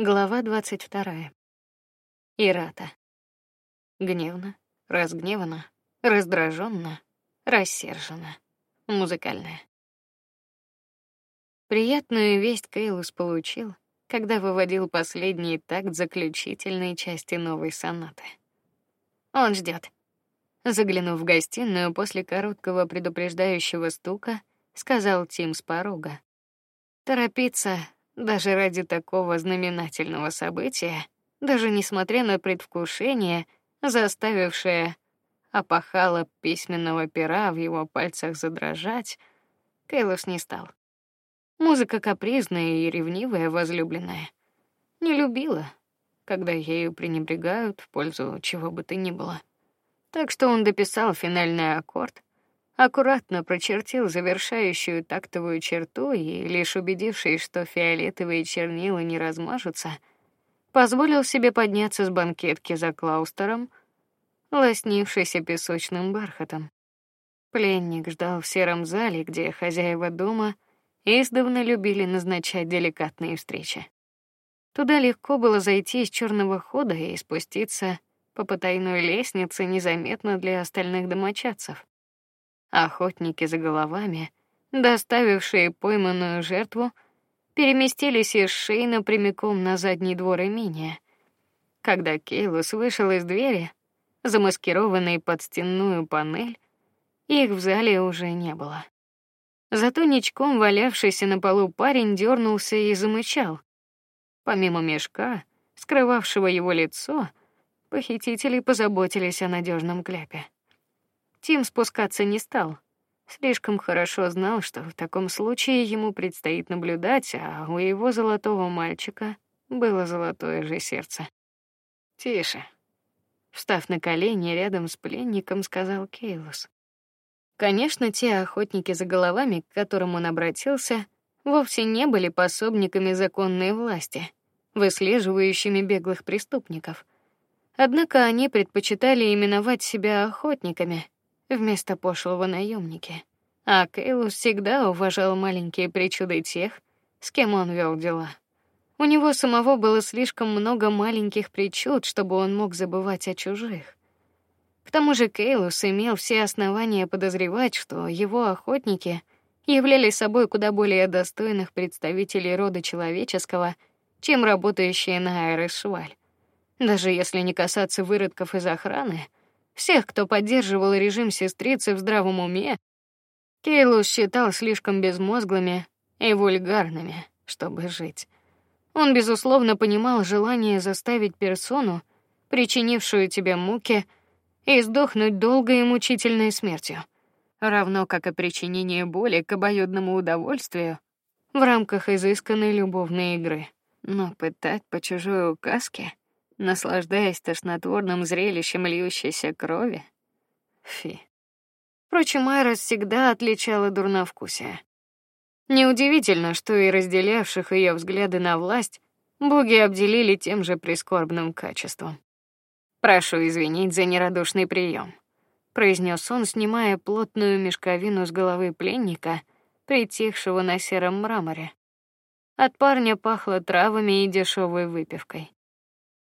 Глава двадцать вторая. Ирата. Гневно, разгневана, раздраженно, рассержена. Музыкальная. Приятную весть Кейлус получил, когда выводил последний такт заключительной части новой сонаты. Он ждет. Заглянув в гостиную после короткого предупреждающего стука, сказал Тим с порога. Торопиться даже ради такого знаменательного события, даже несмотря на предвкушение, заставившее опахало письменного пера в его пальцах задрожать, Кейлос не стал. Музыка капризная и ревнивая возлюбленная. Не любила, когда ею пренебрегают в пользу чего бы то ни было. Так что он дописал финальный аккорд, аккуратно прочертил завершающую тактовую черту и лишь убедившись, что фиолетовые чернила не размажутся, позволил себе подняться с банкетки за клаустером, лоснившийся песочным бархатом. Пленник ждал в сером зале, где хозяева дома издавна любили назначать деликатные встречи. Туда легко было зайти из черного хода и спуститься по потайной лестнице незаметно для остальных домочадцев. Охотники за головами, доставившие пойманную жертву, переместились из Шейна прямиком на задний двор имения. Когда Кейлус вышел из двери, замаскированный под стенную панель, их в зале уже не было. Зато ничком валявшийся на полу парень дернулся и замычал. Помимо мешка, скрывавшего его лицо, похитители позаботились о надежном кляпе. Тим спускаться не стал. Слишком хорошо знал, что в таком случае ему предстоит наблюдать, а у его золотого мальчика было золотое же сердце. Тише. Встав на колени рядом с пленником, сказал Кейлус. Конечно, те охотники за головами, к которым он обратился, вовсе не были пособниками законной власти, выслеживающими беглых преступников. Однако они предпочитали именовать себя охотниками, вместо пошлого наемники. А Кейлус всегда уважал маленькие причуды тех, с кем он вел дела. У него самого было слишком много маленьких причуд, чтобы он мог забывать о чужих. К тому же Кейлус имел все основания подозревать, что его охотники являлись собой куда более достойных представителей рода человеческого, чем работающие на Айрес-Шваль. Даже если не касаться выродков из охраны, всех, кто поддерживал режим сестрицы в здравом уме, Кейлус считал слишком безмозглыми и вульгарными, чтобы жить. Он безусловно понимал желание заставить персону, причинившую тебе муки, и сдохнуть долгой и мучительной смертью, равно как и причинение боли к обоюдному удовольствию в рамках изысканной любовной игры. Но пытать по чужой указке наслаждаясь тошнотворным зрелищем льющейся крови. Фи. Впрочем, Айрос всегда отличала дурновкусие. Неудивительно, что и разделявших ее взгляды на власть боги обделили тем же прискорбным качеством. Прошу извинить за нерадушный прием, произнес он, снимая плотную мешковину с головы пленника, притихшего на сером мраморе. От парня пахло травами и дешевой выпивкой.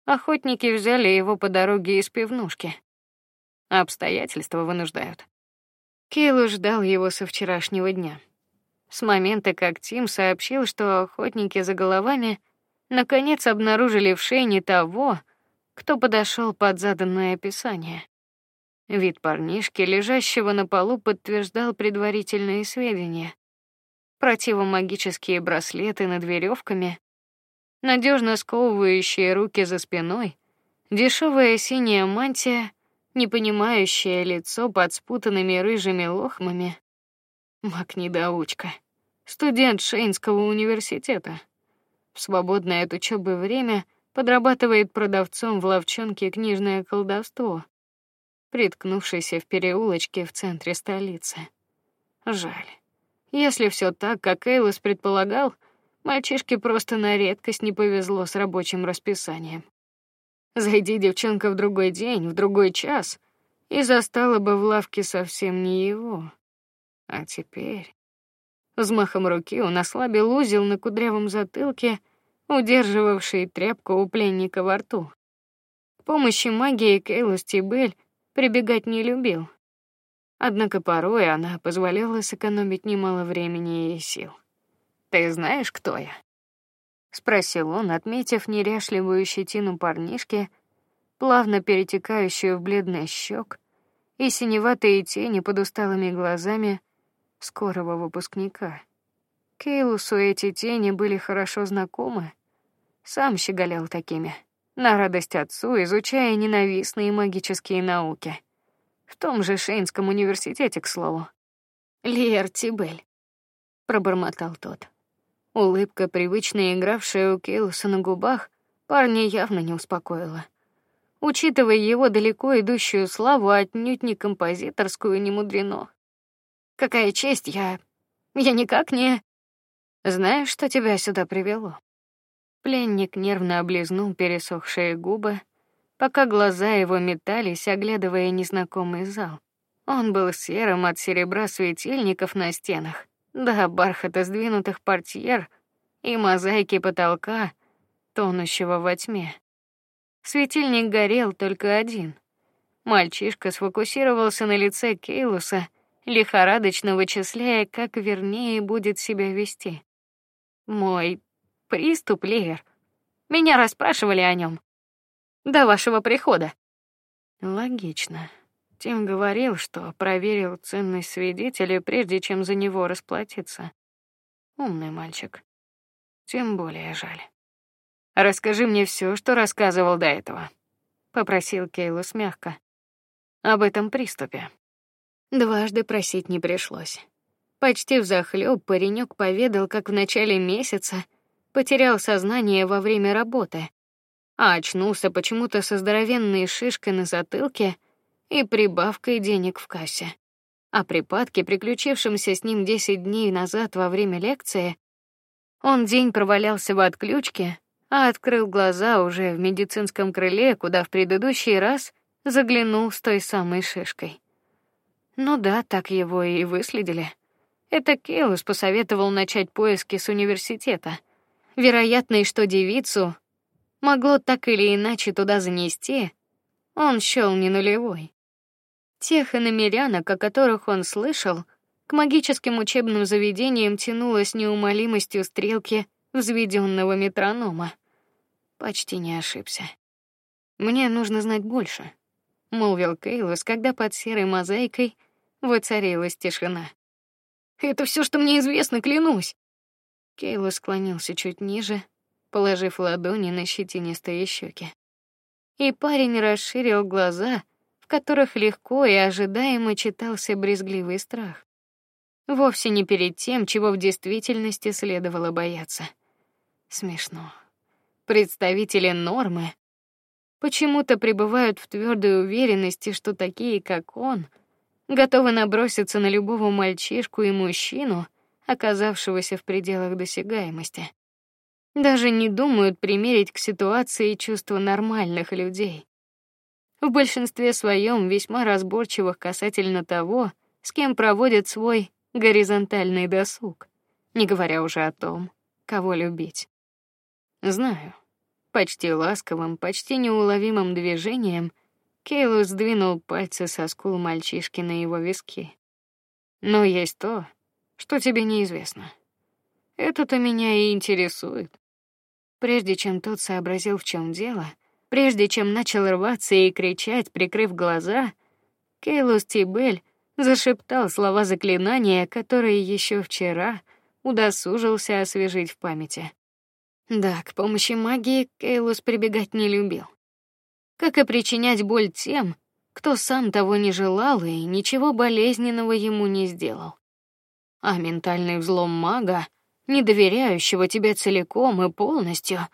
Охотники взяли его по дороге из пивнушки. Обстоятельства вынуждают. Кейлу ждал его со вчерашнего дня. С момента, как Тим сообщил, что охотники за головами наконец обнаружили в шейне того, кто подошел под заданное описание. Вид парнишки, лежащего на полу, подтверждал предварительные сведения. Противомагические браслеты над веревками, надежно сковывающие руки за спиной, дешевая синяя мантия, непонимающее лицо под спутанными рыжими лохмами. Мак недоучка, студент Шейнского университета. В свободное от учебы время подрабатывает продавцом в лавчонке книжное колдовство, приткнувшийся в переулочке в центре столицы. Жаль. Если все так, как Эйлос предполагал, Мальчишке просто на редкость не повезло с рабочим расписанием. Зайди девчонка в другой день, в другой час, и застала бы в лавке совсем не его. А теперь взмахом руки он ослабил узел на кудрявом затылке, удерживавший тряпку у пленника во рту. К помощи магии Кейлус Тибель прибегать не любил. Однако порой она позволяла сэкономить немало времени и сил. Ты знаешь, кто я? спросил он, отметив неряшливую щетину парнишки, плавно перетекающую в бледный щек и синеватые тени под усталыми глазами скорого выпускника. Кейлусу эти тени были хорошо знакомы. Сам щеголял такими, на радость отцу, изучая ненавистные магические науки. В том же Шейнском университете, к слову. Лиер Тибель, пробормотал тот. Улыбка, привычно игравшая у Кейлуса на губах, парня явно не успокоила. Учитывая его далеко идущую славу, отнюдь не композиторскую, не мудрено. Какая честь я... Я никак не... Знаешь, что тебя сюда привело? Пленник нервно облизнул пересохшие губы, пока глаза его метались, оглядывая незнакомый зал. Он был серым от серебра светильников на стенах, до бархата сдвинутых портьер и мозаики потолка, тонущего во тьме. Светильник горел только один. Мальчишка сфокусировался на лице Кейлуса, лихорадочно вычисляя, как вернее будет себя вести. Мой приступ, Лер. Меня расспрашивали о нем до вашего прихода. Логично. Тим говорил, что проверил ценность свидетеля прежде чем за него расплатиться. Умный мальчик. Тем более жаль. Расскажи мне все, что рассказывал до этого, попросил Кейлус мягко. Об этом приступе. Дважды просить не пришлось. Почти взахлёб паренек поведал, как в начале месяца потерял сознание во время работы, а очнулся почему-то со здоровенной шишкой на затылке и прибавкой денег в кассе. О припадке, приключившемся с ним 10 дней назад во время лекции, он день провалялся в отключке, а открыл глаза уже в медицинском крыле, куда в предыдущий раз заглянул с той самой шишкой. Ну да, так его и выследили. Это Келус посоветовал начать поиски с университета. Вероятно, и что девицу могло так или иначе туда занести, он счёл не нулевой. Тех иномерянок, о которых он слышал, к магическим учебным заведениям тянулось неумолимостью стрелки взведенного метронома. Почти не ошибся. Мне нужно знать больше, молвил Кейлус, когда под серой мозаикой воцарилась тишина. Это все, что мне известно, клянусь. Кейлус склонился чуть ниже, положив ладони на щетинистые щеки. И парень расширил глаза, которых легко и ожидаемо читался брезгливый страх. Вовсе не перед тем, чего в действительности следовало бояться. Смешно. Представители нормы почему-то пребывают в твердой уверенности, что такие, как он, готовы наброситься на любого мальчишку и мужчину, оказавшегося в пределах досягаемости даже не думают примерить к ситуации чувства нормальных людей. В большинстве своем весьма разборчивых касательно того, с кем проводят свой горизонтальный досуг, не говоря уже о том, кого любить. Знаю. Почти ласковым, почти неуловимым движением Кейлус сдвинул пальцы со скул мальчишки на его виски. Но есть то, что тебе неизвестно. Это-то меня и интересует. Прежде чем тот сообразил, в чем дело, прежде чем начал рваться и кричать, прикрыв глаза, Кейлус Тибель зашептал слова заклинания, которые еще вчера удосужился освежить в памяти. Да, к помощи магии Кейлус прибегать не любил. Как и причинять боль тем, кто сам того не желал и ничего болезненного ему не сделал. А ментальный взлом мага не доверяющего тебе целиком и полностью,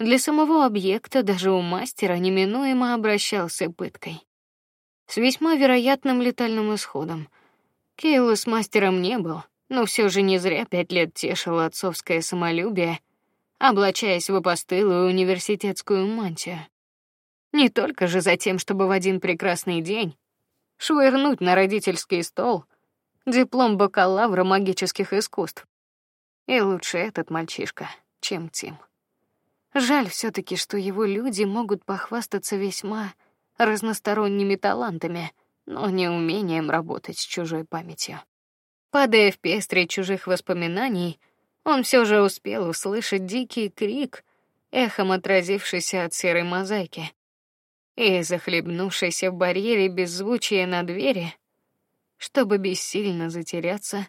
для самого объекта даже у мастера неминуемо обращался пыткой. С весьма вероятным летальным исходом. Кейлу с мастером не был, но все же не зря пять лет тешил отцовское самолюбие, облачаясь в постылую университетскую мантию. Не только же за тем, чтобы в один прекрасный день швырнуть на родительский стол диплом бакалавра магических искусств. И лучше этот мальчишка, чем Тим. Жаль все таки что его люди могут похвастаться весьма разносторонними талантами, но не умением работать с чужой памятью. Падая в пестрый чужих воспоминаний, он все же успел услышать дикий крик, эхом отразившийся от серой мозаики, и захлебнувшийся в барьере беззвучия на двери, чтобы бессильно затеряться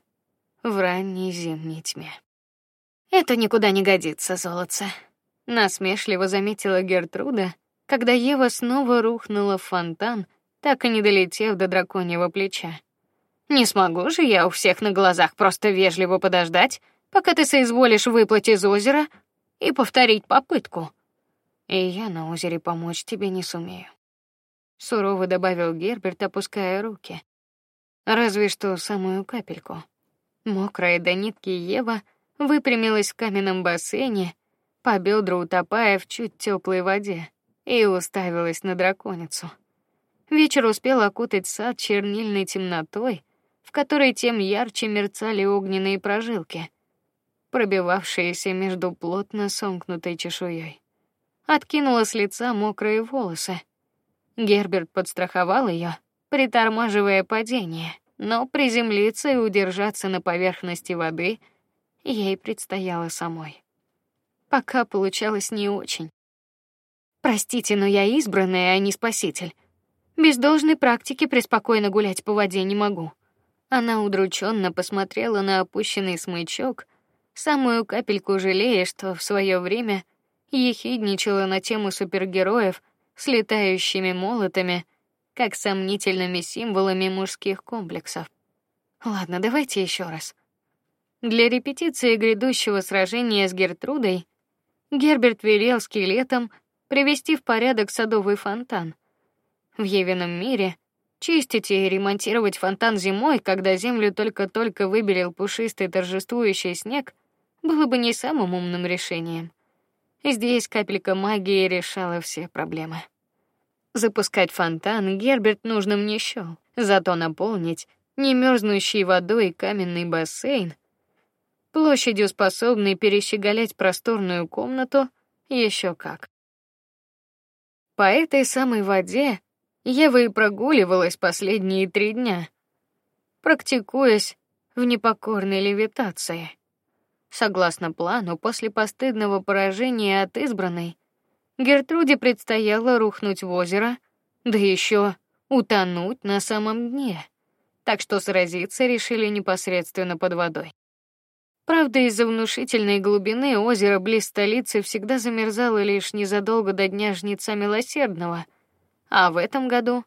в ранней зимней тьме. Это никуда не годится, золотце, насмешливо заметила Гертруда, когда Ева снова рухнула в фонтан, так и не долетев до драконьего плеча. Не смогу же я у всех на глазах просто вежливо подождать, пока ты соизволишь выплыть из озера и повторить попытку. И я на озере помочь тебе не сумею. Сурово добавил Герберт, опуская руки. Разве что самую капельку. Мокрая до нитки Ева выпрямилась в каменном бассейне, по бедра утопая в чуть теплой воде, и уставилась на драконицу. Вечер успел окутать сад чернильной темнотой, в которой тем ярче мерцали огненные прожилки, пробивавшиеся между плотно сомкнутой чешуей. Откинула с лица мокрые волосы. Герберт подстраховал ее, притормаживая падение, но приземлиться и удержаться на поверхности воды ей предстояло самой. Пока получалось не очень. Простите, но я избранная, а не спаситель. Без должной практики преспокойно гулять по воде не могу. Она удрученно посмотрела на опущенный смычок, самую капельку жалея, что в свое время ехидничала на тему супергероев с летающими молотами, как сомнительными символами мужских комплексов. Ладно, давайте еще раз. Для репетиции грядущего сражения с Гертрудой Герберт велел скелетам привести в порядок садовый фонтан. В Евином мире Чистить и ремонтировать фонтан зимой, когда землю только-только выбелил пушистый торжествующий снег, было бы не самым умным решением. Здесь капелька магии решала все проблемы. Запускать фонтан Герберт нужным не счёл, зато наполнить не мерзнущей водой каменный бассейн площадью, способный перещеголять просторную комнату, еще как. По этой самой воде Ева и прогуливалась последние три дня, практикуясь в непокорной левитации. Согласно плану, после постыдного поражения от избранной, Гертруде предстояло рухнуть в озеро, да еще утонуть на самом дне. Так что сразиться решили непосредственно под водой. Правда, из-за внушительной глубины озеро близ столицы всегда замерзало лишь незадолго до дня жнеца милосердного — а в этом году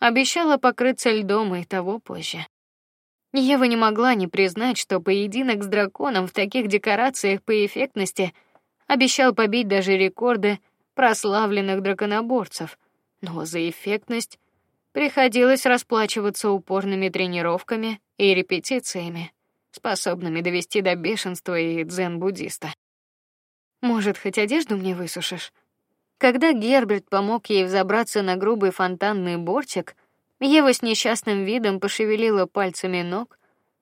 обещала покрыться льдом и того позже. Ева не могла не признать, что поединок с драконом в таких декорациях по эффектности обещал побить даже рекорды прославленных драконоборцев, но за эффектность приходилось расплачиваться упорными тренировками и репетициями, способными довести до бешенства и дзен-буддиста. Может, хоть одежду мне высушишь? Когда Герберт помог ей взобраться на грубый фонтанный бортик, Ева с несчастным видом пошевелила пальцами ног,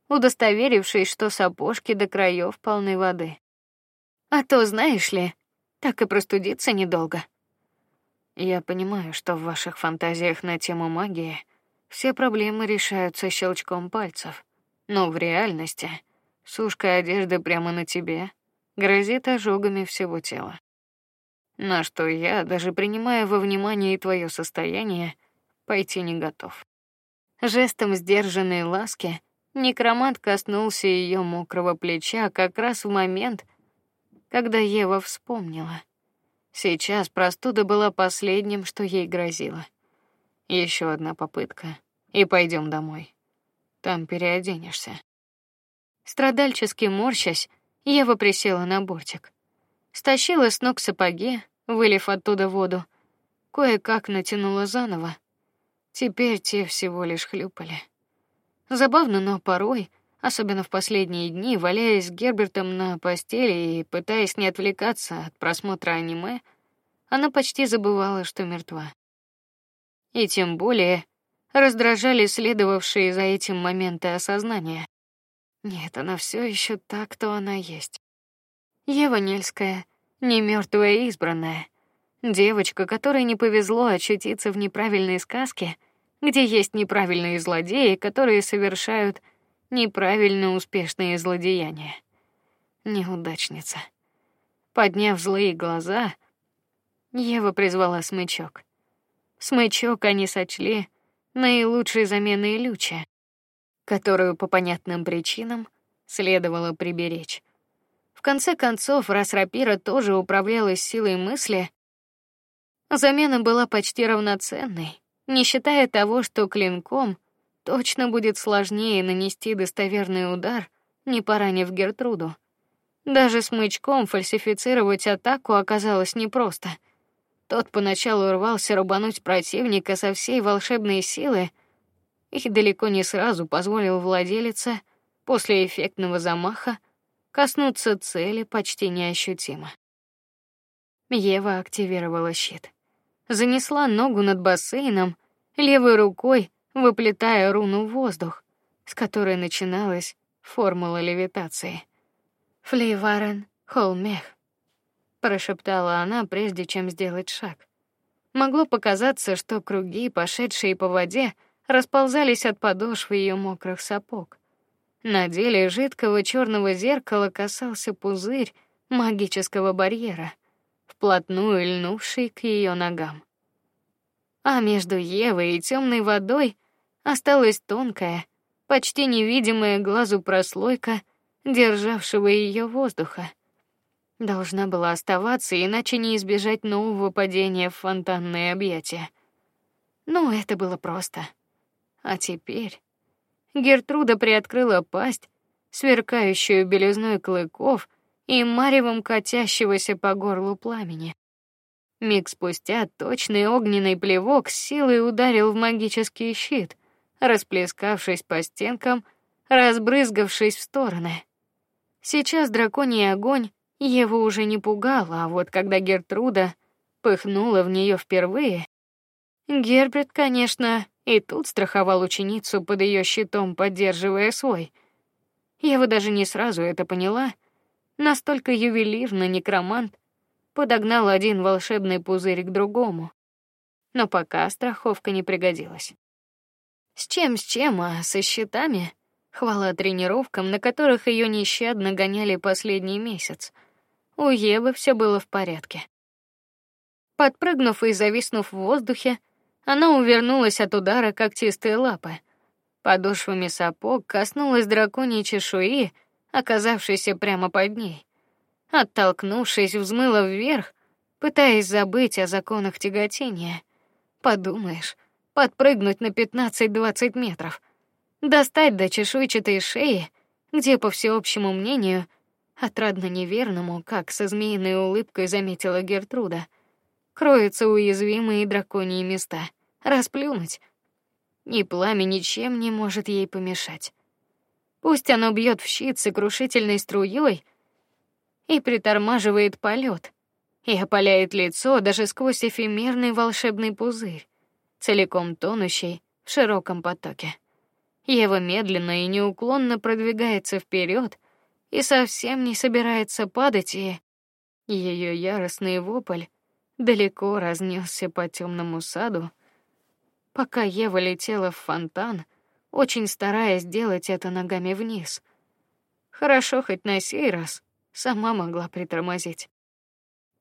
удостоверившись, что сапожки до краев полны воды. А то, знаешь ли, так и простудиться недолго. Я понимаю, что в ваших фантазиях на тему магии все проблемы решаются щелчком пальцев, но в реальности сушка одежды прямо на тебе грозит ожогами всего тела на что я, даже принимая во внимание твое состояние, пойти не готов. Жестом сдержанной ласки некромант коснулся ее мокрого плеча как раз в момент, когда Ева вспомнила. Сейчас простуда была последним, что ей грозило. Еще одна попытка, и пойдем домой. Там переоденешься. Страдальчески морщась, Ева присела на бортик, стащила с ног сапоги, вылив оттуда воду, кое-как натянула заново. Теперь те всего лишь хлюпали. Забавно, но порой, особенно в последние дни, валяясь с Гербертом на постели и пытаясь не отвлекаться от просмотра аниме, она почти забывала, что мертва. И тем более раздражали следовавшие за этим моменты осознания. Нет, она все еще так, кто она есть. Ева Нельская, не мертвая избранная, девочка, которой не повезло очутиться в неправильной сказке, где есть неправильные злодеи, которые совершают неправильно успешные злодеяния. Неудачница. Подняв злые глаза, Ева призвала смычок. Смычок они сочли наилучшей заменой люча, которую по понятным причинам следовало приберечь. В конце концов, раз рапира тоже управлялась силой мысли, замена была почти равноценной, не считая того, что клинком точно будет сложнее нанести достоверный удар, не поранив Гертруду. Даже смычком фальсифицировать атаку оказалось непросто. Тот поначалу рвался рубануть противника со всей волшебной силы и далеко не сразу позволил владелице после эффектного замаха коснуться цели почти неощутимо. Ева активировала щит. Занесла ногу над бассейном, левой рукой выплетая руну в воздух, с которой начиналась формула левитации. Флейварен Холмех, прошептала она, прежде чем сделать шаг. Могло показаться, что круги, пошедшие по воде, расползались от подошв ее мокрых сапог. На деле жидкого черного зеркала касался пузырь магического барьера, вплотную льнувший к ее ногам. А между Евой и темной водой осталась тонкая, почти невидимая глазу прослойка, державшего ее воздуха. Должна была оставаться, иначе не избежать нового падения в фонтанное объятие. Но это было просто. А теперь Гертруда приоткрыла пасть, сверкающую белизной клыков и маревом катящегося по горлу пламени. Миг спустя точный огненный плевок с силой ударил в магический щит, расплескавшись по стенкам, разбрызгавшись в стороны. Сейчас драконий огонь его уже не пугал, а вот когда Гертруда пыхнула в нее впервые, Герберт, конечно, и тут страховал ученицу под ее щитом, поддерживая свой. Я вот даже не сразу это поняла, настолько ювелирно некромант подогнал один волшебный пузырь к другому. Но пока страховка не пригодилась. С чем с чем, а со щитами? Хвала тренировкам, на которых ее нещадно гоняли последний месяц. У Евы все было в порядке. Подпрыгнув и зависнув в воздухе, она увернулась от удара когтистой лапы. Подошвами сапог коснулась драконьей чешуи, оказавшейся прямо под ней. Оттолкнувшись, взмыла вверх, пытаясь забыть о законах тяготения. Подумаешь, подпрыгнуть на 15-20 метров, достать до чешуйчатой шеи, где, по всеобщему мнению, отрадно неверному, как со змеиной улыбкой заметила Гертруда, — кроются уязвимые драконьи места. Расплюнуть. И пламя ничем не может ей помешать. Пусть оно бьет в щит сокрушительной струей и притормаживает полет, и опаляет лицо даже сквозь эфемерный волшебный пузырь, целиком тонущий в широком потоке. Ева медленно и неуклонно продвигается вперед и совсем не собирается падать, и ее яростный вопль далеко разнесся по темному саду, пока Ева летела в фонтан, очень стараясь сделать это ногами вниз. Хорошо хоть на сей раз сама могла притормозить.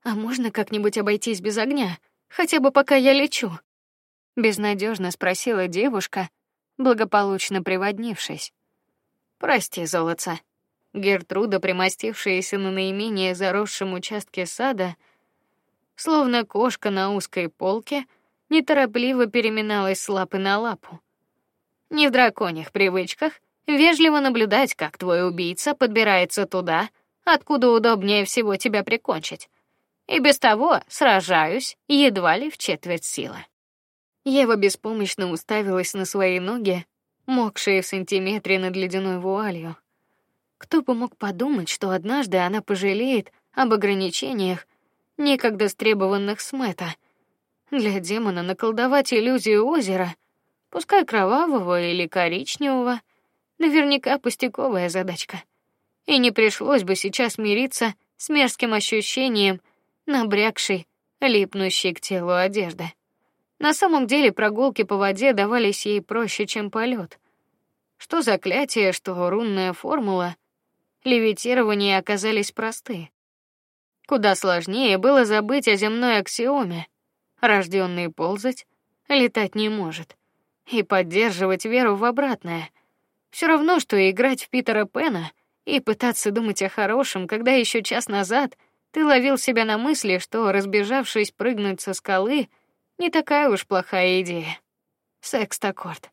А можно как-нибудь обойтись без огня, хотя бы пока я лечу? Безнадежно спросила девушка, благополучно приводнившись. Прости, золотца. Гертруда, примостившаяся на наименее заросшем участке сада, словно кошка на узкой полке, неторопливо переминалась с лапы на лапу. Не в драконьих привычках вежливо наблюдать, как твой убийца подбирается туда, откуда удобнее всего тебя прикончить. И без того сражаюсь едва ли в четверть силы. Ева беспомощно уставилась на свои ноги, мокшие в сантиметре над ледяной вуалью. Кто бы мог подумать, что однажды она пожалеет об ограничениях некогда стребованных Смета. Для демона наколдовать иллюзию озера, пускай кровавого или коричневого, наверняка пустяковая задачка. И не пришлось бы сейчас мириться с мерзким ощущением набрякшей, липнущей к телу одежды. На самом деле прогулки по воде давались ей проще, чем полет. Что заклятие, что рунная формула, левитирование оказались просты. Куда сложнее было забыть о земной аксиоме: рожденный ползать, летать не может, и поддерживать веру в обратное. Все равно что играть в Питера Пена и пытаться думать о хорошем, когда еще час назад ты ловил себя на мысли, что разбежавшись прыгнуть со скалы не такая уж плохая идея. Секстаккорд.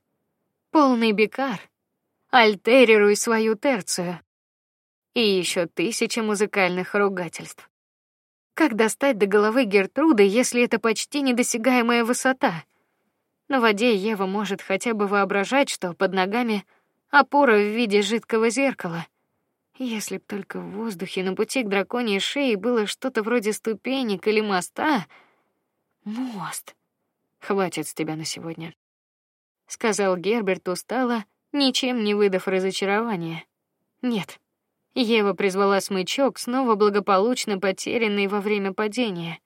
Полный бикар. Альтерируй свою терцию. И еще тысячи музыкальных ругательств. Как достать до головы Гертруды, если это почти недосягаемая высота? На воде Ева может хотя бы воображать, что под ногами опора в виде жидкого зеркала. Если б только в воздухе на пути к драконьей шее было что-то вроде ступенек или моста, Мост. Хватит с тебя на сегодня, сказал Герберт устало, ничем не выдав разочарования. Нет. Ева призвала смычок, снова благополучно потерянный во время падения.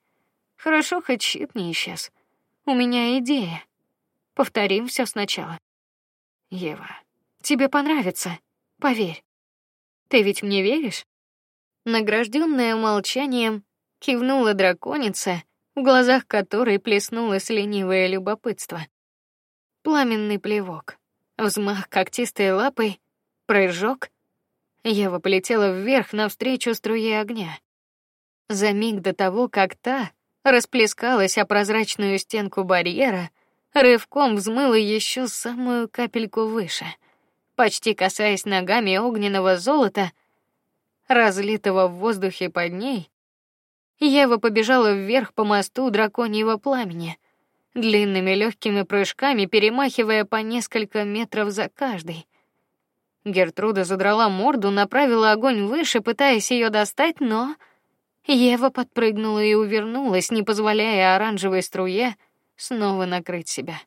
Хорошо хоть щит не исчез. У меня идея. Повторим все сначала. Ева, тебе понравится, поверь. Ты ведь мне веришь? Награжденная молчанием, кивнула драконица в глазах которой плеснулось ленивое любопытство. Пламенный плевок, взмах когтистой лапой, прыжок. Ева полетела вверх навстречу струе огня. За миг до того, как та расплескалась о прозрачную стенку барьера, рывком взмыла еще самую капельку выше, почти касаясь ногами огненного золота, разлитого в воздухе под ней, Ева побежала вверх по мосту драконьего пламени, длинными легкими прыжками перемахивая по несколько метров за каждый. Гертруда задрала морду, направила огонь выше, пытаясь ее достать, но Ева подпрыгнула и увернулась, не позволяя оранжевой струе снова накрыть себя.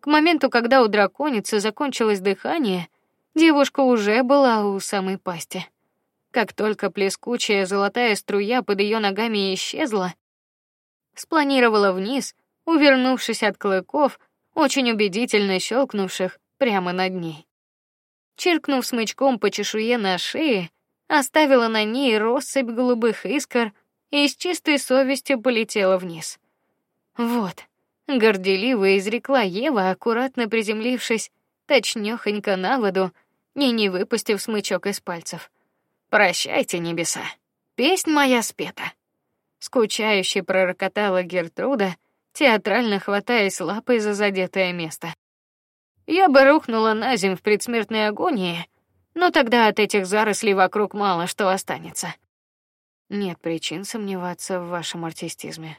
К моменту, когда у драконицы закончилось дыхание, девушка уже была у самой пасти. Как только плескучая золотая струя под ее ногами исчезла, спланировала вниз, увернувшись от клыков, очень убедительно щелкнувших прямо над ней. Чиркнув смычком по чешуе на шее, оставила на ней россыпь голубых искр и с чистой совестью полетела вниз. Вот, горделиво изрекла Ева, аккуратно приземлившись точнёхонько на воду и не выпустив смычок из пальцев. Прощайте, небеса. Песнь моя спета. Скучающе пророкотала Гертруда, театрально хватаясь лапой за задетое место. Я бы рухнула на земь в предсмертной агонии, но тогда от этих зарослей вокруг мало что останется. Нет причин сомневаться в вашем артистизме.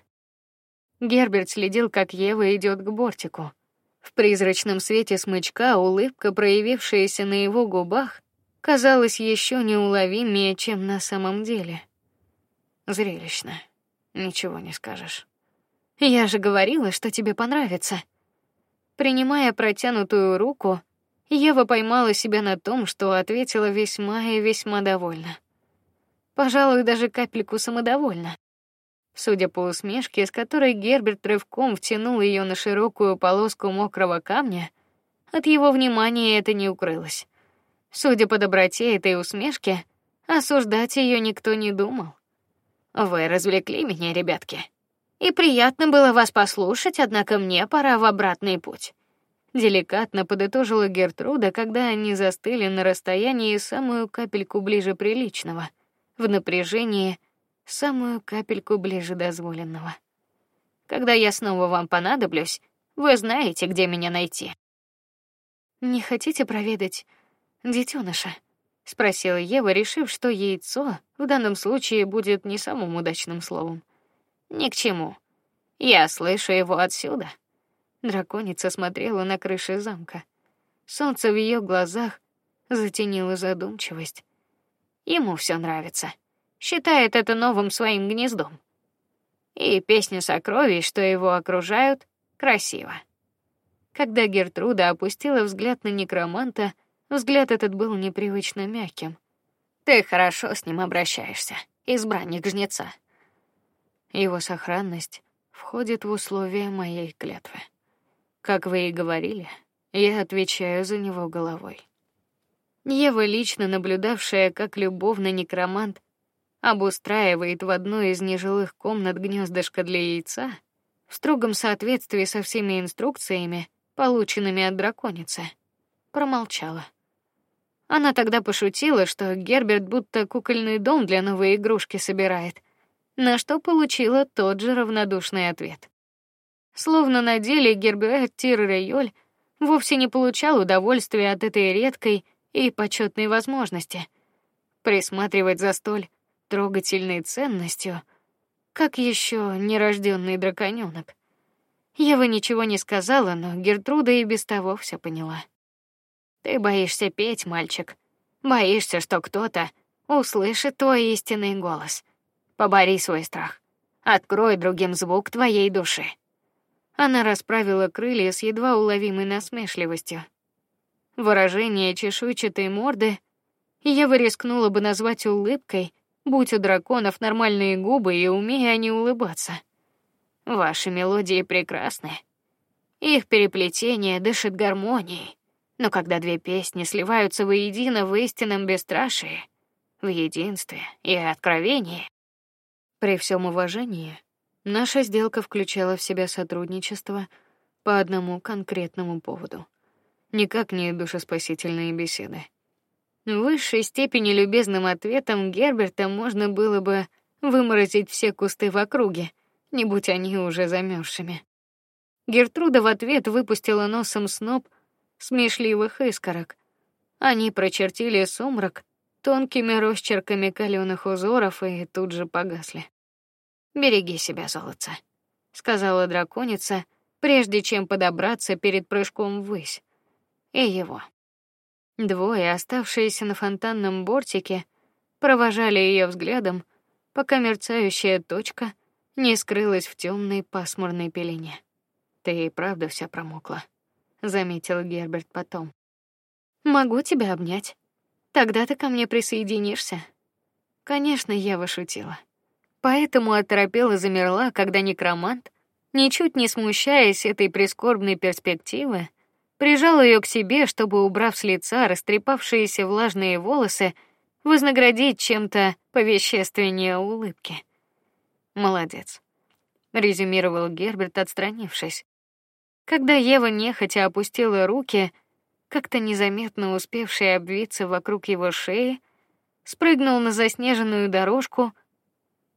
Герберт следил, как Ева идет к бортику. В призрачном свете смычка улыбка, проявившаяся на его губах, казалось еще неуловимее, чем на самом деле. Зрелищно. Ничего не скажешь. Я же говорила, что тебе понравится. Принимая протянутую руку, Ева поймала себя на том, что ответила весьма и весьма довольна. Пожалуй, даже капельку самодовольна. Судя по усмешке, с которой Герберт рывком втянул ее на широкую полоску мокрого камня, от его внимания это не укрылось. Судя по доброте этой усмешки, осуждать ее никто не думал. Вы развлекли меня, ребятки. И приятно было вас послушать, однако мне пора в обратный путь. Деликатно подытожила Гертруда, когда они застыли на расстоянии самую капельку ближе приличного, в напряжении самую капельку ближе дозволенного. Когда я снова вам понадоблюсь, вы знаете, где меня найти. Не хотите проведать детеныша? спросила Ева, решив, что яйцо в данном случае будет не самым удачным словом. Ни к чему. Я слышу его отсюда. Драконица смотрела на крыши замка. Солнце в ее глазах затенило задумчивость. Ему все нравится. Считает это новым своим гнездом. И песня сокровищ, что его окружают, красиво. Когда Гертруда опустила взгляд на некроманта, Взгляд этот был непривычно мягким. Ты хорошо с ним обращаешься, избранник жнеца. Его сохранность входит в условия моей клятвы. Как вы и говорили, я отвечаю за него головой. Ева, лично наблюдавшая, как любовный некромант обустраивает в одной из нежилых комнат гнездышко для яйца, в строгом соответствии со всеми инструкциями, полученными от драконицы, промолчала. Она тогда пошутила, что Герберт будто кукольный дом для новой игрушки собирает, на что получила тот же равнодушный ответ. Словно на деле Герберт Тиррейоль вовсе не получал удовольствия от этой редкой и почетной возможности присматривать за столь трогательной ценностью, как еще нерожденный драконёнок. Ева ничего не сказала, но Гертруда и без того все поняла. Ты боишься петь, мальчик. Боишься, что кто-то услышит твой истинный голос. Побори свой страх. Открой другим звук твоей души. Она расправила крылья с едва уловимой насмешливостью. Выражение чешуйчатой морды Ева рискнула бы назвать улыбкой, будь у драконов нормальные губы и умея они улыбаться. Ваши мелодии прекрасны. Их переплетение дышит гармонией. Но когда две песни сливаются воедино в истинном бесстрашии, в единстве и откровении, при всем уважении, наша сделка включала в себя сотрудничество по одному конкретному поводу, никак не душеспасительные беседы. В высшей степени любезным ответом Герберта можно было бы выморозить все кусты в округе, не будь они уже замерзшими. Гертруда в ответ выпустила носом сноп смешливых искорок. Они прочертили сумрак тонкими росчерками каленых узоров и тут же погасли. Береги себя, золотце, сказала драконица, прежде чем подобраться перед прыжком ввысь. И его. Двое, оставшиеся на фонтанном бортике, провожали ее взглядом, пока мерцающая точка не скрылась в темной пасмурной пелене. Ты и правда вся промокла заметил Герберт потом. Могу тебя обнять. Тогда ты ко мне присоединишься. Конечно, я вышутила. Поэтому оторопела замерла, когда некромант, ничуть не смущаясь этой прискорбной перспективы, прижал ее к себе, чтобы убрав с лица растрепавшиеся влажные волосы, вознаградить чем-то повещественнее улыбки. Молодец, резюмировал Герберт, отстранившись. Когда Ева нехотя опустила руки, как-то незаметно успевшие обвиться вокруг его шеи, спрыгнул на заснеженную дорожку,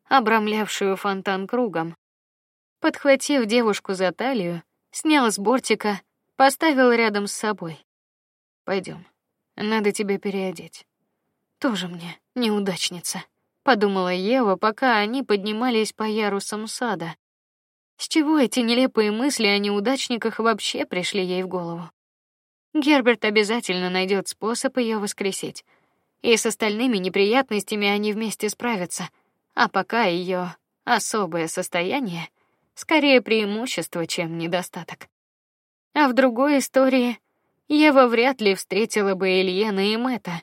обрамлявшую фонтан кругом. Подхватив девушку за талию, снял с бортика, поставил рядом с собой. Пойдем, надо тебя переодеть. Тоже мне неудачница, подумала Ева, пока они поднимались по ярусам сада. С чего эти нелепые мысли о неудачниках вообще пришли ей в голову? Герберт обязательно найдет способ ее воскресить, и с остальными неприятностями они вместе справятся. А пока ее особое состояние скорее преимущество, чем недостаток. А в другой истории Ева вряд ли встретила бы Ильена и Мэтта,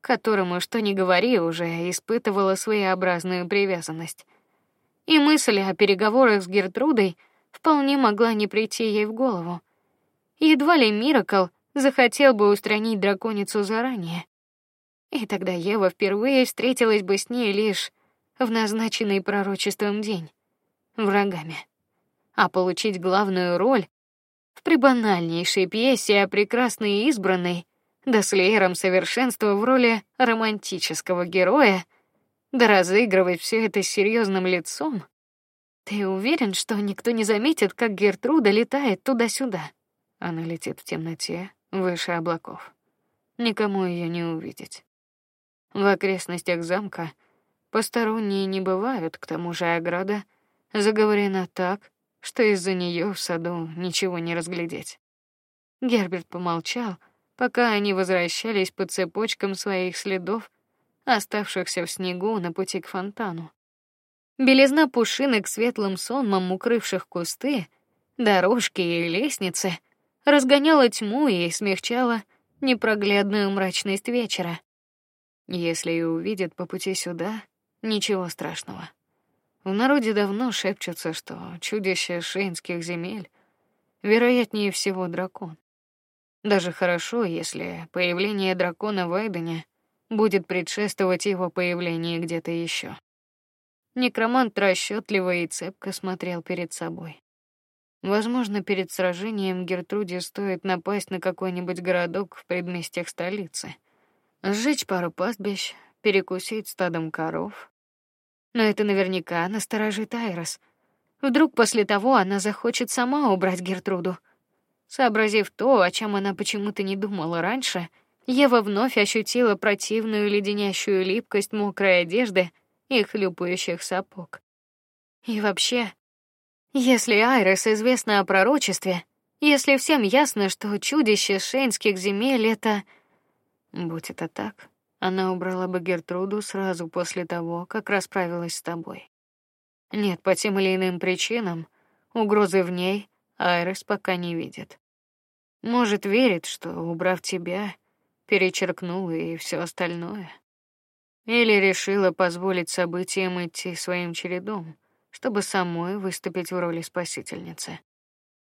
которому что ни говори уже испытывала своеобразную привязанность и мысль о переговорах с Гертрудой вполне могла не прийти ей в голову. Едва ли Миракл захотел бы устранить драконицу заранее. И тогда Ева впервые встретилась бы с ней лишь в назначенный пророчеством день врагами. А получить главную роль в прибанальнейшей пьесе о прекрасной избранной, да с Леером совершенства в роли романтического героя — да разыгрывать все это с серьезным лицом. Ты уверен, что никто не заметит, как Гертруда летает туда-сюда? Она летит в темноте, выше облаков. Никому ее не увидеть. В окрестностях замка посторонние не бывают, к тому же ограда заговорена так, что из-за нее в саду ничего не разглядеть. Герберт помолчал, пока они возвращались по цепочкам своих следов оставшихся в снегу на пути к фонтану. Белизна пушинок светлым сонмом укрывших кусты, дорожки и лестницы разгоняла тьму и смягчала непроглядную мрачность вечера. Если и увидят по пути сюда, ничего страшного. В народе давно шепчутся, что чудище шейнских земель вероятнее всего дракон. Даже хорошо, если появление дракона в Эйдене будет предшествовать его появлению где-то еще. Некромант расчетливо и цепко смотрел перед собой. Возможно, перед сражением Гертруде стоит напасть на какой-нибудь городок в предместьях столицы, сжечь пару пастбищ, перекусить стадом коров, но это наверняка насторожит Айрос. Вдруг после того она захочет сама убрать Гертруду. Сообразив то, о чем она почему-то не думала раньше, Ева вновь ощутила противную леденящую липкость мокрой одежды и хлюпающих сапог. И вообще, если Айрес известно о пророчестве, если всем ясно, что чудище шейнских земель это, будь это так, она убрала бы Гертруду сразу после того, как расправилась с тобой. Нет, по тем или иным причинам угрозы в ней Айрис пока не видит. Может, верит, что убрав тебя, перечеркнула и все остальное. Или решила позволить событиям идти своим чередом, чтобы самой выступить в роли спасительницы.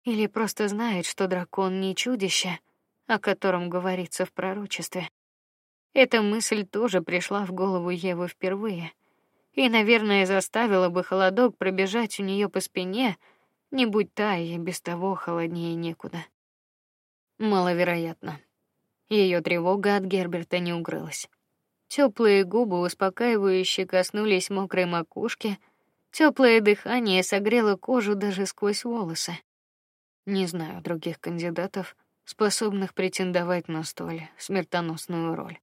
Или просто знает, что дракон не чудище, о котором говорится в пророчестве. Эта мысль тоже пришла в голову Евы впервые, и, наверное, заставила бы холодок пробежать у нее по спине, не будь та и без того холоднее некуда. Маловероятно. Ее тревога от Герберта не укрылась. Теплые губы успокаивающе коснулись мокрой макушки, теплое дыхание согрело кожу даже сквозь волосы. Не знаю других кандидатов, способных претендовать на столь смертоносную роль.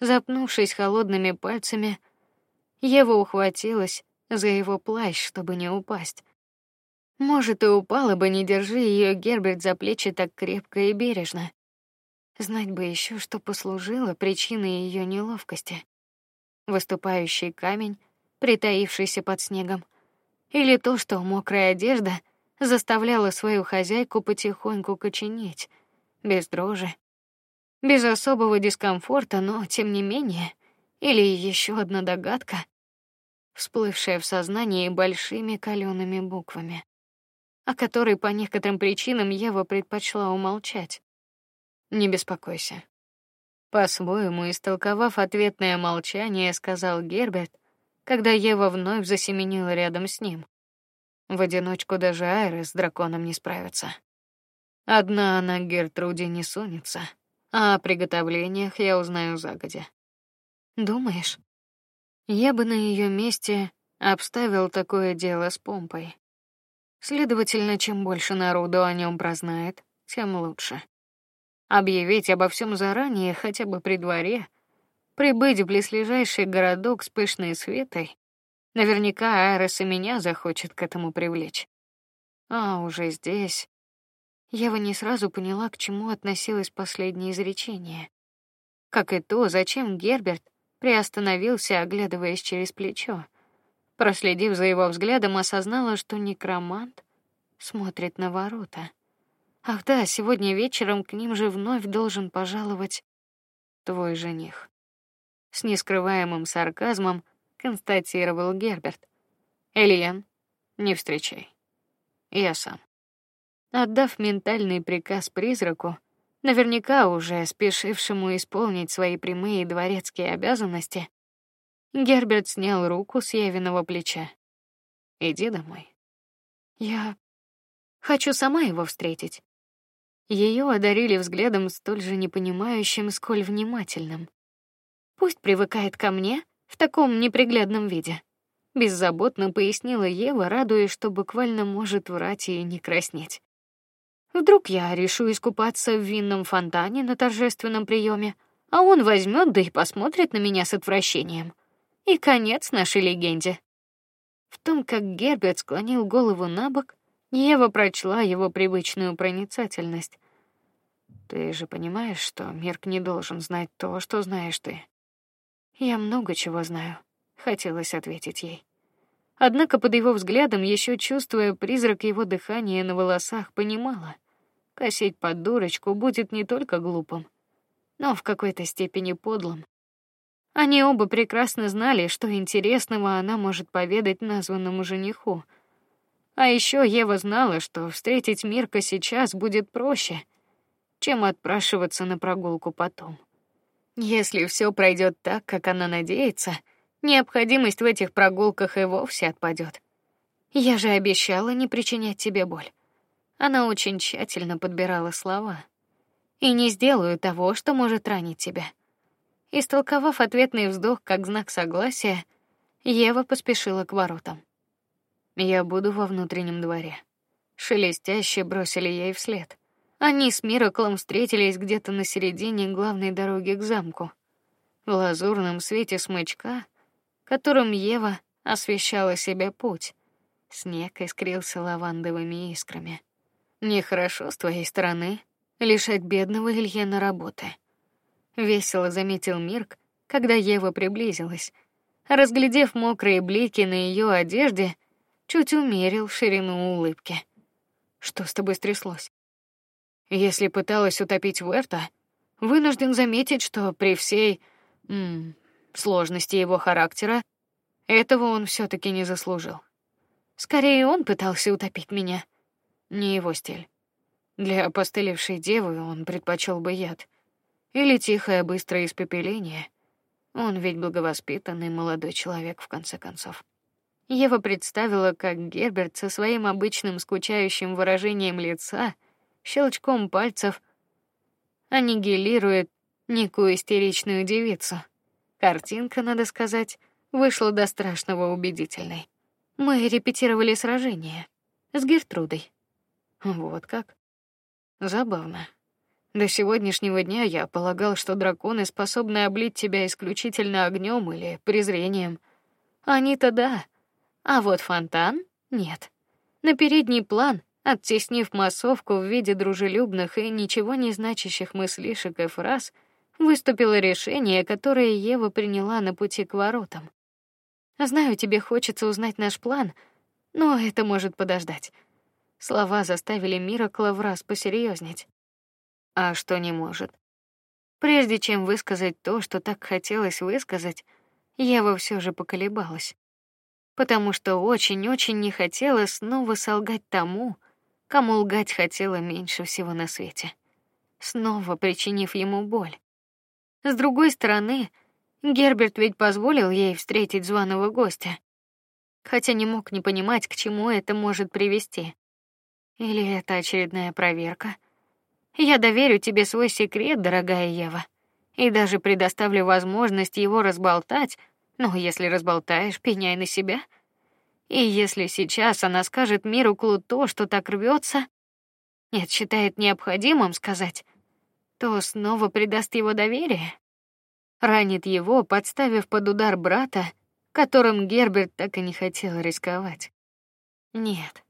Запнувшись холодными пальцами, Ева ухватилась за его плащ, чтобы не упасть. Может, и упала бы, не держи ее Герберт за плечи так крепко и бережно. Знать бы еще, что послужило причиной ее неловкости. Выступающий камень, притаившийся под снегом, или то, что мокрая одежда заставляла свою хозяйку потихоньку коченеть, без дрожи, без особого дискомфорта, но тем не менее, или еще одна догадка, всплывшая в сознании большими калеными буквами, о которой по некоторым причинам Ева предпочла умолчать. Не беспокойся. По-своему, истолковав ответное молчание, сказал Герберт, когда Ева вновь засеменила рядом с ним. В одиночку даже Айры с драконом не справится. Одна она Гертруде не сунется. А о приготовлениях я узнаю загодя. Думаешь? Я бы на ее месте обставил такое дело с помпой. Следовательно, чем больше народу о нем прознает, тем лучше. Объявить обо всем заранее, хотя бы при дворе, прибыть в близлежащий городок с пышной светой, наверняка Айрес и меня захочет к этому привлечь. А уже здесь Ева не сразу поняла, к чему относилось последнее изречение. Как и то, зачем Герберт приостановился, оглядываясь через плечо. Проследив за его взглядом, осознала, что некромант смотрит на ворота. Ах да, сегодня вечером к ним же вновь должен пожаловать твой жених. С нескрываемым сарказмом констатировал Герберт. Элиен, не встречай. Я сам. Отдав ментальный приказ призраку, наверняка уже спешившему исполнить свои прямые дворецкие обязанности, Герберт снял руку с Евиного плеча. Иди домой. Я хочу сама его встретить. Ее одарили взглядом столь же непонимающим, сколь внимательным. Пусть привыкает ко мне в таком неприглядном виде. Беззаботно пояснила Ева, радуясь, что буквально может врать и не краснеть. Вдруг я решу искупаться в винном фонтане на торжественном приеме, а он возьмет да и посмотрит на меня с отвращением. И конец нашей легенде. В том, как Герберт склонил голову набок, Ева прочла его привычную проницательность. Ты же понимаешь, что Мирк не должен знать то, что знаешь ты. Я много чего знаю, хотелось ответить ей. Однако под его взглядом, еще чувствуя призрак его дыхания на волосах, понимала, косить под дурочку будет не только глупым, но в какой-то степени подлым. Они оба прекрасно знали, что интересного она может поведать названному жениху. А еще Ева знала, что встретить Мирка сейчас будет проще, чем отпрашиваться на прогулку потом. Если все пройдет так, как она надеется, необходимость в этих прогулках и вовсе отпадет. Я же обещала не причинять тебе боль. Она очень тщательно подбирала слова. И не сделаю того, что может ранить тебя. Истолковав ответный вздох как знак согласия, Ева поспешила к воротам. Я буду во внутреннем дворе. Шелестяще бросили ей вслед. Они с Мираклом встретились где-то на середине главной дороги к замку. В лазурном свете смычка, которым Ева освещала себе путь, снег искрился лавандовыми искрами. Нехорошо с твоей стороны лишать бедного Ильена работы. Весело заметил Мирк, когда Ева приблизилась. Разглядев мокрые блики на ее одежде, чуть умерил ширину улыбки. Что с тобой стряслось? Если пыталась утопить Верта, вынужден заметить, что при всей м, сложности его характера этого он все таки не заслужил. Скорее он пытался утопить меня, не его стиль. Для опостылевшей девы он предпочел бы яд или тихое быстрое испепеление. Он ведь благовоспитанный молодой человек в конце концов. Ева представила, как Герберт со своим обычным скучающим выражением лица щелчком пальцев аннигилирует некую истеричную девицу. Картинка, надо сказать, вышла до страшного убедительной. Мы репетировали сражение с Гертрудой. Вот как. Забавно. До сегодняшнего дня я полагал, что драконы способны облить тебя исключительно огнем или презрением. Они-то да. А вот фонтан нет. На передний план Оттеснив массовку в виде дружелюбных и ничего не значащих мыслишек и фраз, выступило решение, которое Ева приняла на пути к воротам. Знаю, тебе хочется узнать наш план, но это может подождать. Слова заставили Миракла в раз посерьезнеть. А что не может? Прежде чем высказать то, что так хотелось высказать, Ева все же поколебалась, потому что очень-очень не хотела снова солгать тому, кому лгать хотела меньше всего на свете, снова причинив ему боль. С другой стороны, Герберт ведь позволил ей встретить званого гостя, хотя не мог не понимать, к чему это может привести. Или это очередная проверка? Я доверю тебе свой секрет, дорогая Ева, и даже предоставлю возможность его разболтать, но если разболтаешь, пеняй на себя. И если сейчас она скажет миру Клу то, что так рвется, нет, считает необходимым сказать, то снова предаст его доверие, ранит его, подставив под удар брата, которым Герберт так и не хотел рисковать. Нет.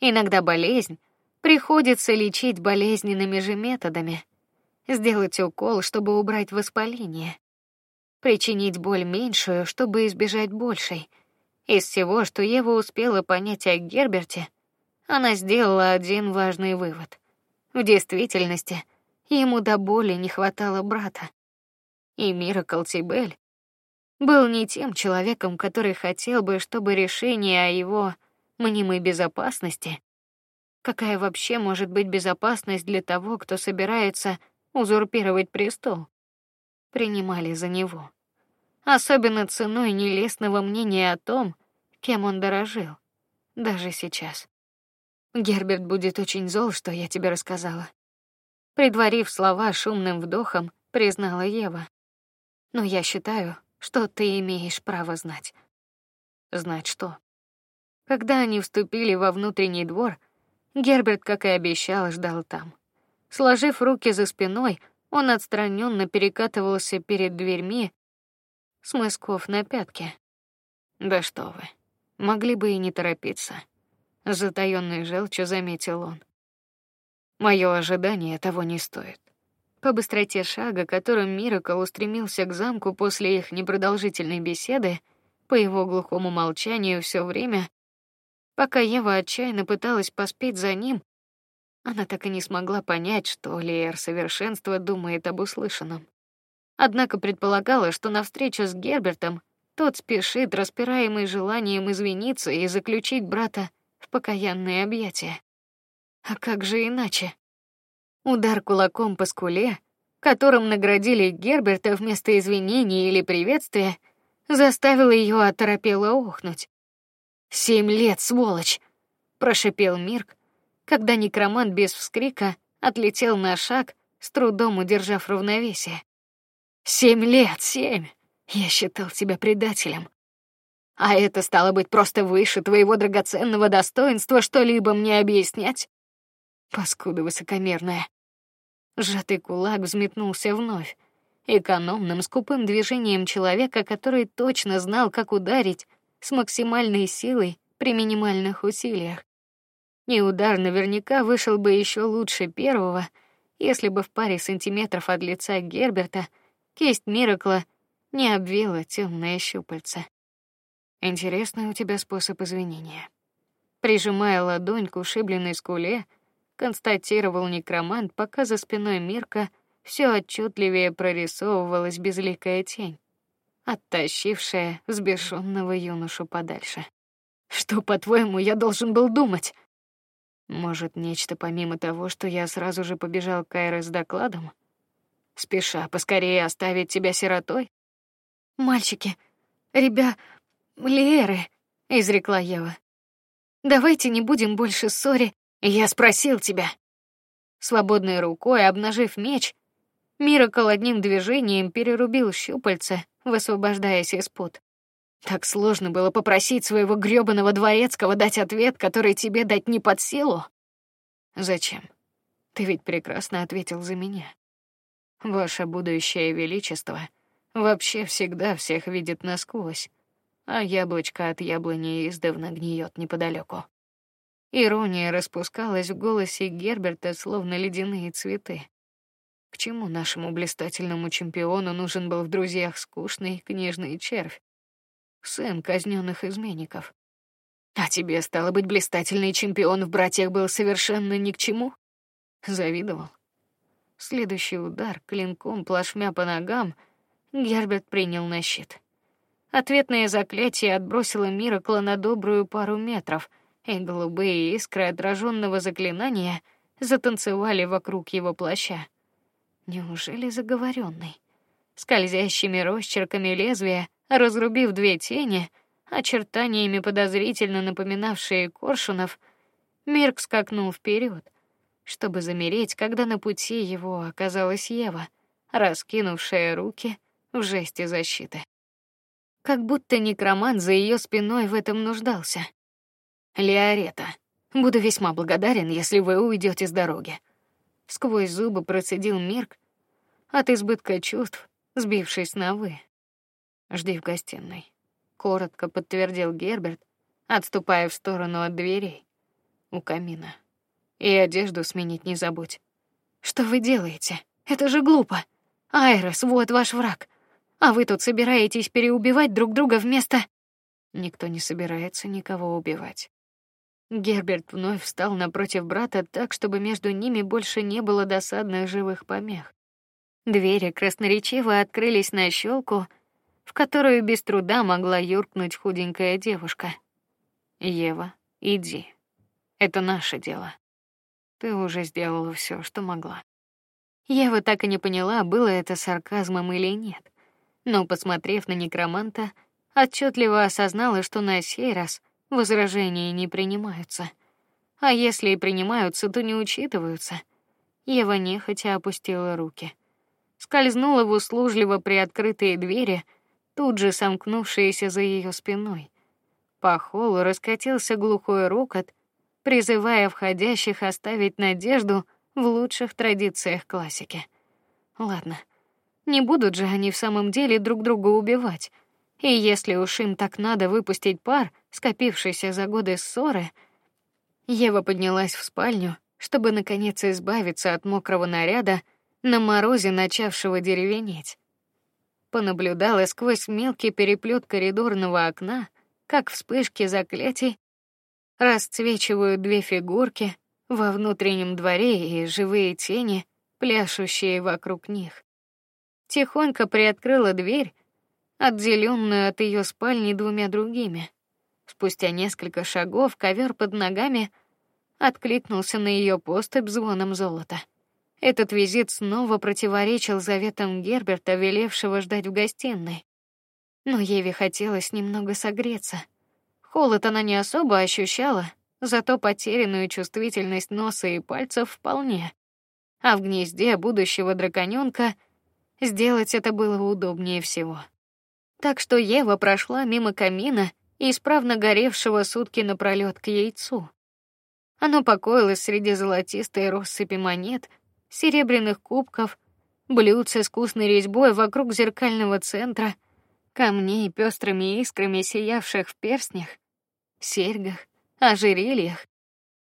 Иногда болезнь приходится лечить болезненными же методами. Сделать укол, чтобы убрать воспаление, причинить боль меньшую, чтобы избежать большей из всего, что Ева успела понять о Герберте, она сделала один важный вывод. В действительности, ему до боли не хватало брата. И Мира Калтибель был не тем человеком, который хотел бы, чтобы решение о его мнимой безопасности, какая вообще может быть безопасность для того, кто собирается узурпировать престол, принимали за него. Особенно ценой нелестного мнения о том, кем он дорожил, даже сейчас. Герберт будет очень зол, что я тебе рассказала. Предварив слова шумным вдохом, признала Ева. Но я считаю, что ты имеешь право знать. Знать что? Когда они вступили во внутренний двор, Герберт, как и обещал, ждал там. Сложив руки за спиной, он отстраненно перекатывался перед дверьми с мысков на пятки. Да что вы? Могли бы и не торопиться. Затаённой желчью заметил он. Мое ожидание того не стоит. По быстроте шага, которым Миракл устремился к замку после их непродолжительной беседы, по его глухому молчанию все время, пока Ева отчаянно пыталась поспеть за ним, она так и не смогла понять, что Лиер совершенство думает об услышанном. Однако предполагала, что на встречу с Гербертом тот спешит, распираемый желанием извиниться и заключить брата в покаянные объятия. А как же иначе? Удар кулаком по скуле, которым наградили Герберта вместо извинений или приветствия, заставил ее оторопело охнуть. Семь лет, сволочь, прошипел Мирк, когда некромант без вскрика отлетел на шаг, с трудом удержав равновесие. Семь лет, семь. Я считал тебя предателем. А это стало быть просто выше твоего драгоценного достоинства что-либо мне объяснять? Паскуда высокомерная. Сжатый кулак взметнулся вновь, экономным скупым движением человека, который точно знал, как ударить с максимальной силой при минимальных усилиях. И удар наверняка вышел бы еще лучше первого, если бы в паре сантиметров от лица Герберта кисть Миракла не обвила темное щупальце. Интересный у тебя способ извинения. Прижимая ладонь к ушибленной скуле, констатировал некромант, пока за спиной Мирка все отчетливее прорисовывалась безликая тень, оттащившая взбешенного юношу подальше. Что, по-твоему, я должен был думать? Может, нечто помимо того, что я сразу же побежал к Айре с докладом, спеша поскорее оставить тебя сиротой? Мальчики, ребя, Леры, изрекла Ева. Давайте не будем больше ссоре я спросил тебя. Свободной рукой, обнажив меч, Миракл одним движением перерубил щупальца, высвобождаясь из пут. Так сложно было попросить своего грёбаного дворецкого дать ответ, который тебе дать не под силу. Зачем? Ты ведь прекрасно ответил за меня. Ваше будущее величество вообще всегда всех видит насквозь, а яблочко от яблони издавна гниет неподалеку. Ирония распускалась в голосе Герберта, словно ледяные цветы. К чему нашему блистательному чемпиону нужен был в друзьях скучный книжный червь, сын казненных изменников? А тебе стало быть блистательный чемпион в братьях был совершенно ни к чему? Завидовал. Следующий удар клинком плашмя по ногам Герберт принял на щит. Ответное заклятие отбросило Миракла на добрую пару метров — и голубые искры отраженного заклинания затанцевали вокруг его плаща. Неужели заговоренный? Скользящими росчерками лезвия, разрубив две тени, очертаниями подозрительно напоминавшие коршунов, Мирк скакнул вперед, чтобы замереть, когда на пути его оказалась Ева, раскинувшая руки в жесте защиты. Как будто некромант за ее спиной в этом нуждался. Лиарета, буду весьма благодарен, если вы уйдете с дороги. Сквозь зубы процедил Мирк от избытка чувств, сбившись на вы. Жди в гостиной, коротко подтвердил Герберт, отступая в сторону от дверей у камина. И одежду сменить не забудь. Что вы делаете? Это же глупо. Айрес, вот ваш враг. А вы тут собираетесь переубивать друг друга вместо Никто не собирается никого убивать. Герберт вновь встал напротив брата так, чтобы между ними больше не было досадных живых помех. Двери красноречиво открылись на щелку, в которую без труда могла юркнуть худенькая девушка. Ева, иди. Это наше дело. Ты уже сделала все, что могла. Ева так и не поняла, было это сарказмом или нет. Но посмотрев на некроманта, отчетливо осознала, что на сей раз возражения не принимаются. А если и принимаются, то не учитываются. Ева нехотя опустила руки, скользнула в услужливо приоткрытые двери, тут же сомкнувшиеся за ее спиной. По холлу раскатился глухой рокот, призывая входящих оставить надежду в лучших традициях классики. Ладно, не будут же они в самом деле друг друга убивать. И если уж им так надо выпустить пар, скопившийся за годы ссоры, Ева поднялась в спальню, чтобы наконец избавиться от мокрого наряда на морозе начавшего деревенеть. Понаблюдала сквозь мелкий переплет коридорного окна, как вспышки заклятий расцвечивают две фигурки во внутреннем дворе и живые тени, пляшущие вокруг них. тихонько приоткрыла дверь, отделенную от ее спальни двумя другими. Спустя несколько шагов ковер под ногами откликнулся на ее поступь звоном золота. Этот визит снова противоречил заветам Герберта, велевшего ждать в гостиной. Но Еве хотелось немного согреться. Холод она не особо ощущала, зато потерянную чувствительность носа и пальцев вполне. А в гнезде будущего драконёнка сделать это было удобнее всего. Так что Ева прошла мимо камина, исправно горевшего сутки напролёт к яйцу. Оно покоилось среди золотистой россыпи монет, серебряных кубков, блюд с искусной резьбой вокруг зеркального центра, камней пестрыми искрами сиявших в перстнях, серьгах, ожерельях.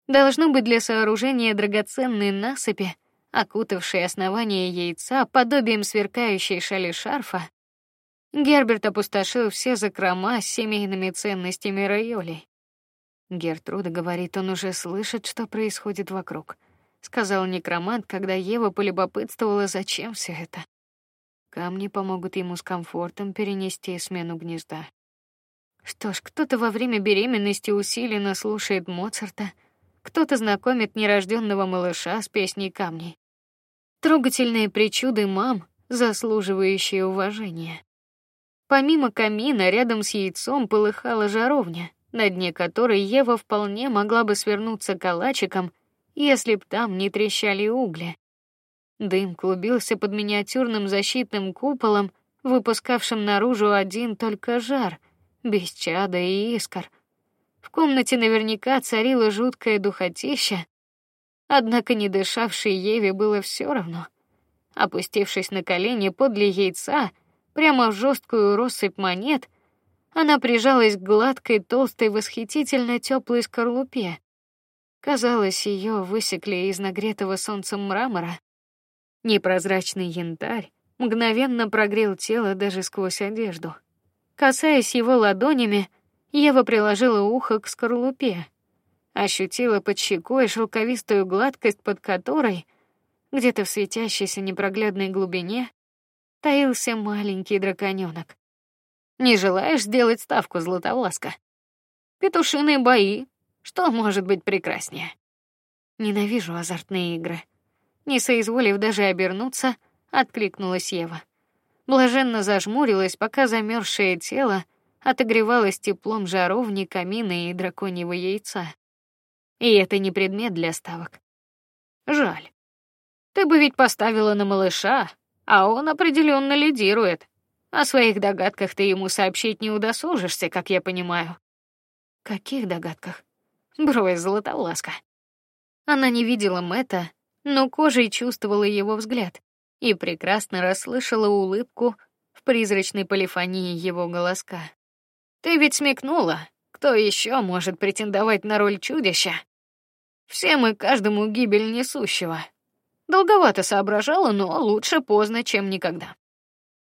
Должно быть для сооружения драгоценной насыпи, окутавшей основание яйца подобием сверкающей шали шарфа. Герберт опустошил все закрома с семейными ценностями Райоли. Гертруда говорит, он уже слышит, что происходит вокруг сказал некромант, когда Ева полюбопытствовала, зачем все это. Камни помогут ему с комфортом перенести смену гнезда. Что ж, кто-то во время беременности усиленно слушает Моцарта, кто-то знакомит нерожденного малыша с песней камней. Трогательные причуды мам, заслуживающие уважения. Помимо камина рядом с яйцом полыхала жаровня, на дне которой Ева вполне могла бы свернуться калачиком если б там не трещали угли. Дым клубился под миниатюрным защитным куполом, выпускавшим наружу один только жар, без чада и искр. В комнате наверняка царила жуткая духотища, однако не дышавшей Еве было все равно. Опустившись на колени подле яйца, прямо в жесткую россыпь монет, она прижалась к гладкой, толстой, восхитительно теплой скорлупе. Казалось, ее высекли из нагретого солнцем мрамора. Непрозрачный янтарь мгновенно прогрел тело даже сквозь одежду. Касаясь его ладонями, Ева приложила ухо к скорлупе, ощутила под щекой шелковистую гладкость, под которой, где-то в светящейся непроглядной глубине, таился маленький драконёнок. Не желаешь сделать ставку, Златовласка? Петушиные бои что может быть прекраснее? Ненавижу азартные игры. Не соизволив даже обернуться, откликнулась Ева. Блаженно зажмурилась, пока замерзшее тело отогревалось теплом жаровни, камина и драконьего яйца. И это не предмет для ставок. Жаль. Ты бы ведь поставила на малыша, а он определенно лидирует. О своих догадках ты ему сообщить не удосужишься, как я понимаю. Каких догадках? Брось, золотовласка. Она не видела Мэта, но кожей чувствовала его взгляд и прекрасно расслышала улыбку в призрачной полифонии его голоска. Ты ведь смекнула, кто еще может претендовать на роль чудища? Всем и каждому гибель несущего. Долговато соображала, но лучше поздно, чем никогда.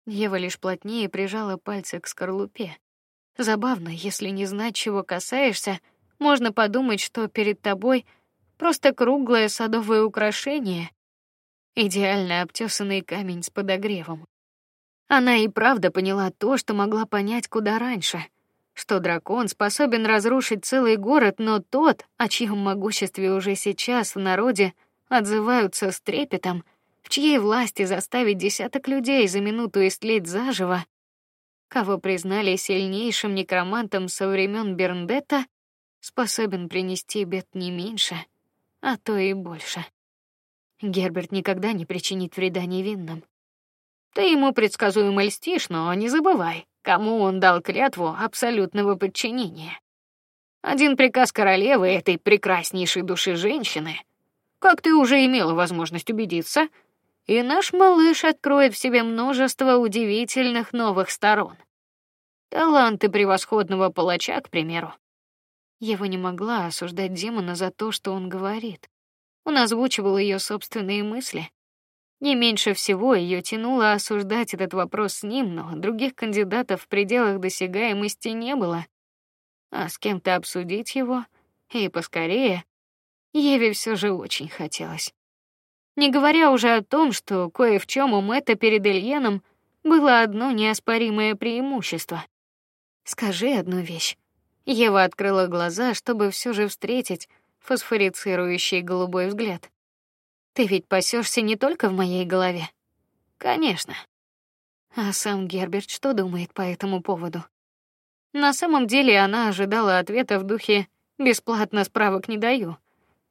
Ева лишь плотнее прижала пальцы к скорлупе. Забавно, если не знать, чего касаешься, можно подумать, что перед тобой просто круглое садовое украшение, идеально обтесанный камень с подогревом. Она и правда поняла то, что могла понять куда раньше, что дракон способен разрушить целый город, но тот, о чьем могуществе уже сейчас в народе отзываются с трепетом, в чьей власти заставить десяток людей за минуту истлеть заживо, кого признали сильнейшим некромантом со времен Берндетта, способен принести бед не меньше, а то и больше. Герберт никогда не причинит вреда невинным. Ты ему предсказуемо льстишь, но не забывай, кому он дал клятву абсолютного подчинения. Один приказ королевы этой прекраснейшей души женщины, как ты уже имела возможность убедиться, и наш малыш откроет в себе множество удивительных новых сторон. Таланты превосходного палача, к примеру, Ева не могла осуждать демона за то, что он говорит. Он озвучивал ее собственные мысли. Не меньше всего ее тянуло осуждать этот вопрос с ним, но других кандидатов в пределах досягаемости не было. А с кем-то обсудить его и поскорее Еве все же очень хотелось. Не говоря уже о том, что кое в чем у Мэтта перед Ильеном было одно неоспоримое преимущество. Скажи одну вещь. Ева открыла глаза, чтобы все же встретить фосфорицирующий голубой взгляд. Ты ведь пасешься не только в моей голове. Конечно. А сам Герберт что думает по этому поводу? На самом деле она ожидала ответа в духе: бесплатно справок не даю.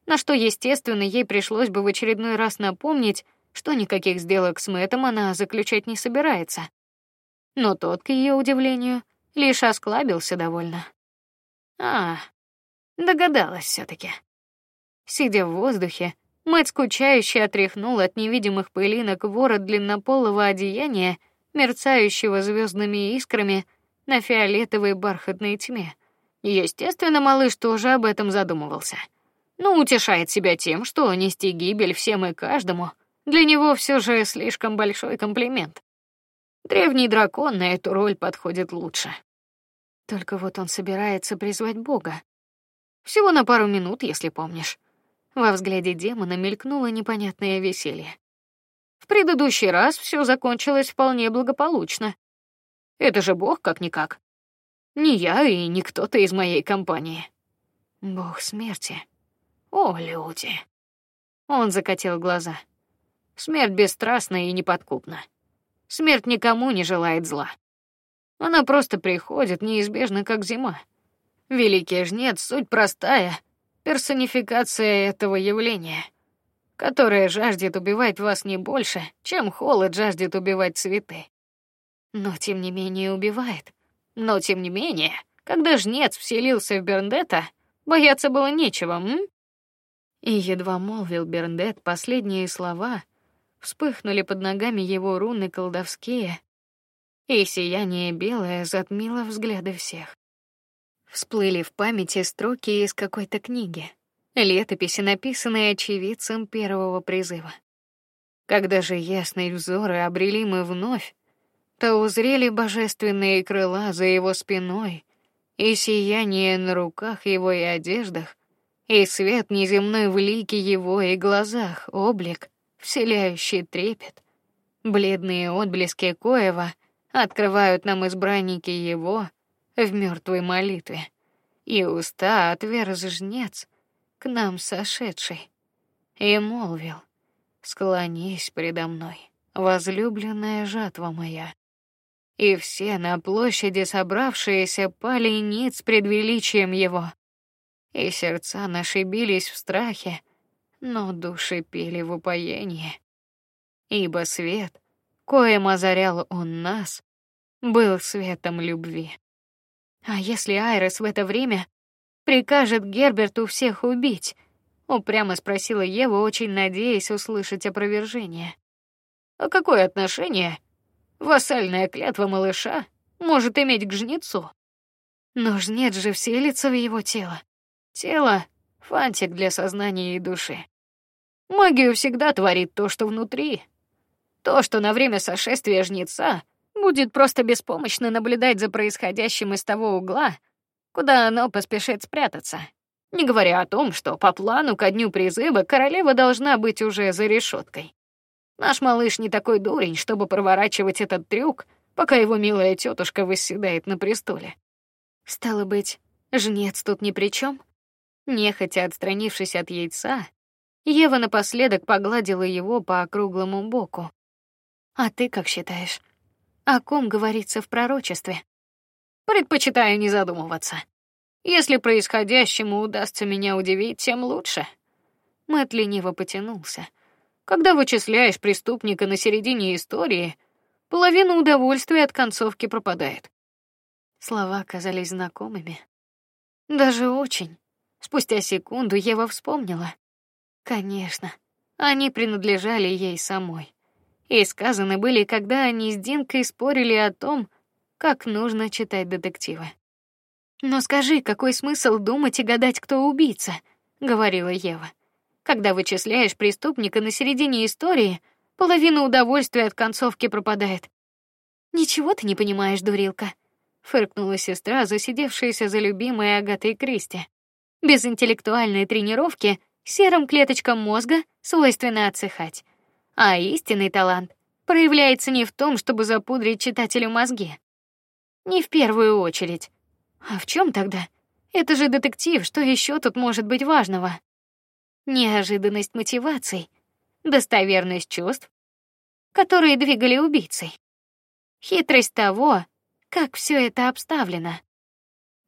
На что, естественно, ей пришлось бы в очередной раз напомнить, что никаких сделок с Мэтом она заключать не собирается. Но тот, к ее удивлению, лишь осклабился довольно. А, догадалась все таки Сидя в воздухе, Мэтт скучающе отряхнул от невидимых пылинок ворот длиннополого одеяния, мерцающего звездными искрами на фиолетовой бархатной тьме. Естественно, малыш тоже об этом задумывался. Но утешает себя тем, что нести гибель всем и каждому для него все же слишком большой комплимент. Древний дракон на эту роль подходит лучше. Только вот он собирается призвать Бога. Всего на пару минут, если помнишь. Во взгляде демона мелькнуло непонятное веселье. В предыдущий раз все закончилось вполне благополучно. Это же Бог как никак. Не я и не кто-то из моей компании. Бог смерти. О, люди. Он закатил глаза. Смерть бесстрастна и неподкупна. Смерть никому не желает зла. Она просто приходит неизбежно, как зима. Великий жнец суть простая, персонификация этого явления, которое жаждет убивать вас не больше, чем холод жаждет убивать цветы. Но тем не менее убивает. Но тем не менее, когда жнец вселился в Берндета, бояться было нечего, м? И едва молвил Берндет последние слова, вспыхнули под ногами его руны колдовские, и сияние белое затмило взгляды всех. Всплыли в памяти строки из какой-то книги, летописи, написанные очевидцем первого призыва. Когда же ясные взоры обрели мы вновь, то узрели божественные крыла за его спиной и сияние на руках его и одеждах, и свет неземной в лике его и глазах, облик, вселяющий трепет, бледные отблески коева — открывают нам избранники его в мертвой молитве, и уста отверз жнец к нам сошедший и молвил: склонись предо мной, возлюбленная жатва моя. И все на площади собравшиеся пали ниц пред величием его, и сердца наши бились в страхе, но души пели в упоении. Ибо свет, коим озарял он нас, был светом любви. А если Айрес в это время прикажет Герберту всех убить? упрямо спросила Ева, очень надеясь услышать опровержение. А какое отношение вассальная клятва малыша может иметь к жнецу? Но жнец же вселится в его тело. Тело фантик для сознания и души. Магию всегда творит то, что внутри. То, что на время сошествия жнеца будет просто беспомощно наблюдать за происходящим из того угла, куда оно поспешит спрятаться. Не говоря о том, что по плану ко дню призыва королева должна быть уже за решеткой. Наш малыш не такой дурень, чтобы проворачивать этот трюк, пока его милая тетушка восседает на престоле. Стало быть, жнец тут ни при чем. Нехотя отстранившись от яйца, Ева напоследок погладила его по округлому боку. А ты как считаешь? о ком говорится в пророчестве. Предпочитаю не задумываться. Если происходящему удастся меня удивить, тем лучше. Мэт лениво потянулся. Когда вычисляешь преступника на середине истории, половина удовольствия от концовки пропадает. Слова казались знакомыми. Даже очень. Спустя секунду Ева вспомнила. Конечно, они принадлежали ей самой и сказаны были, когда они с Динкой спорили о том, как нужно читать детективы. Но скажи, какой смысл думать и гадать, кто убийца, говорила Ева. Когда вычисляешь преступника на середине истории, половина удовольствия от концовки пропадает. Ничего ты не понимаешь, дурилка, фыркнула сестра, засидевшаяся за любимой Агатой Кристи. Без интеллектуальной тренировки серым клеточкам мозга свойственно отсыхать, а истинный талант проявляется не в том, чтобы запудрить читателю мозги. Не в первую очередь. А в чем тогда? Это же детектив, что еще тут может быть важного? Неожиданность мотиваций, достоверность чувств, которые двигали убийцей. Хитрость того, как все это обставлено.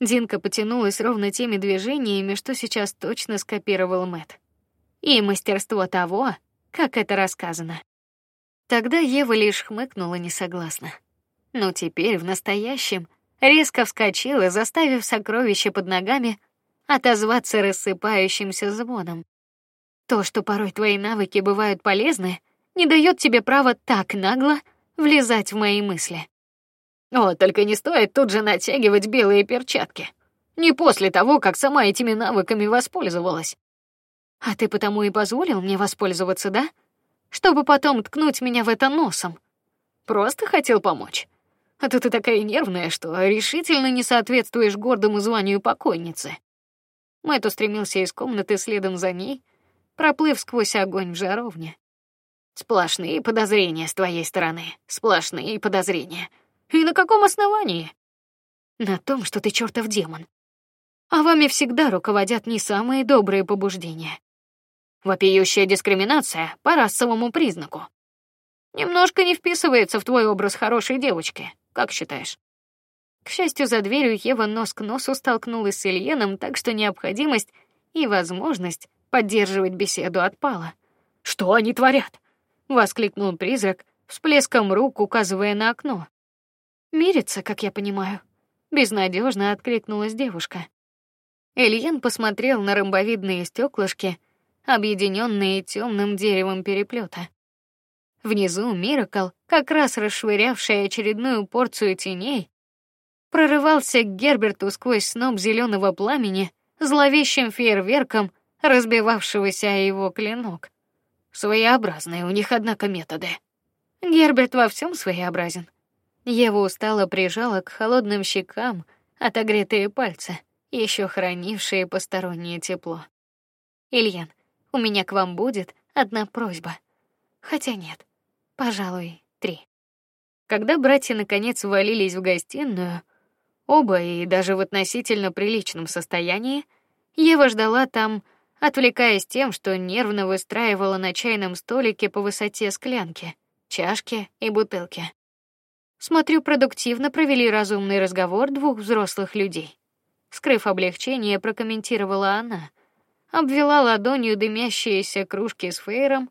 Динка потянулась ровно теми движениями, что сейчас точно скопировал Мэт. И мастерство того, как это рассказано. Тогда Ева лишь хмыкнула несогласно. Но теперь в настоящем резко вскочила, заставив сокровище под ногами отозваться рассыпающимся звоном. То, что порой твои навыки бывают полезны, не дает тебе права так нагло влезать в мои мысли. О, только не стоит тут же натягивать белые перчатки. Не после того, как сама этими навыками воспользовалась. А ты потому и позволил мне воспользоваться, да? Чтобы потом ткнуть меня в это носом. Просто хотел помочь. А то ты такая нервная, что решительно не соответствуешь гордому званию покойницы. Мэтт устремился из комнаты следом за ней, проплыв сквозь огонь в жаровне. Сплошные подозрения с твоей стороны, сплошные подозрения. И на каком основании? На том, что ты чертов демон. А вами всегда руководят не самые добрые побуждения. Вопиющая дискриминация по расовому признаку. Немножко не вписывается в твой образ хорошей девочки. Как считаешь? К счастью, за дверью Ева нос к носу столкнулась с Ильеном, так что необходимость и возможность поддерживать беседу отпала. Что они творят? воскликнул призрак, всплеском рук указывая на окно. Мирится, как я понимаю. Безнадежно откликнулась девушка. Ильен посмотрел на ромбовидные стеклышки, объединенные темным деревом переплета. Внизу Миракл, как раз расшвырявший очередную порцию теней, прорывался к Герберту сквозь сноп зеленого пламени, зловещим фейерверком, разбивавшегося о его клинок. Своеобразные у них однако методы. Герберт во всем своеобразен. Ева устало прижала к холодным щекам отогретые пальцы, еще хранившие постороннее тепло. Ильян, у меня к вам будет одна просьба. Хотя нет, пожалуй, три. Когда братья наконец ввалились в гостиную, оба и даже в относительно приличном состоянии, Ева ждала там, отвлекаясь тем, что нервно выстраивала на чайном столике по высоте склянки, чашки и бутылки. Смотрю, продуктивно провели разумный разговор двух взрослых людей. Скрыв облегчение, прокомментировала она, обвела ладонью дымящиеся кружки с фейром,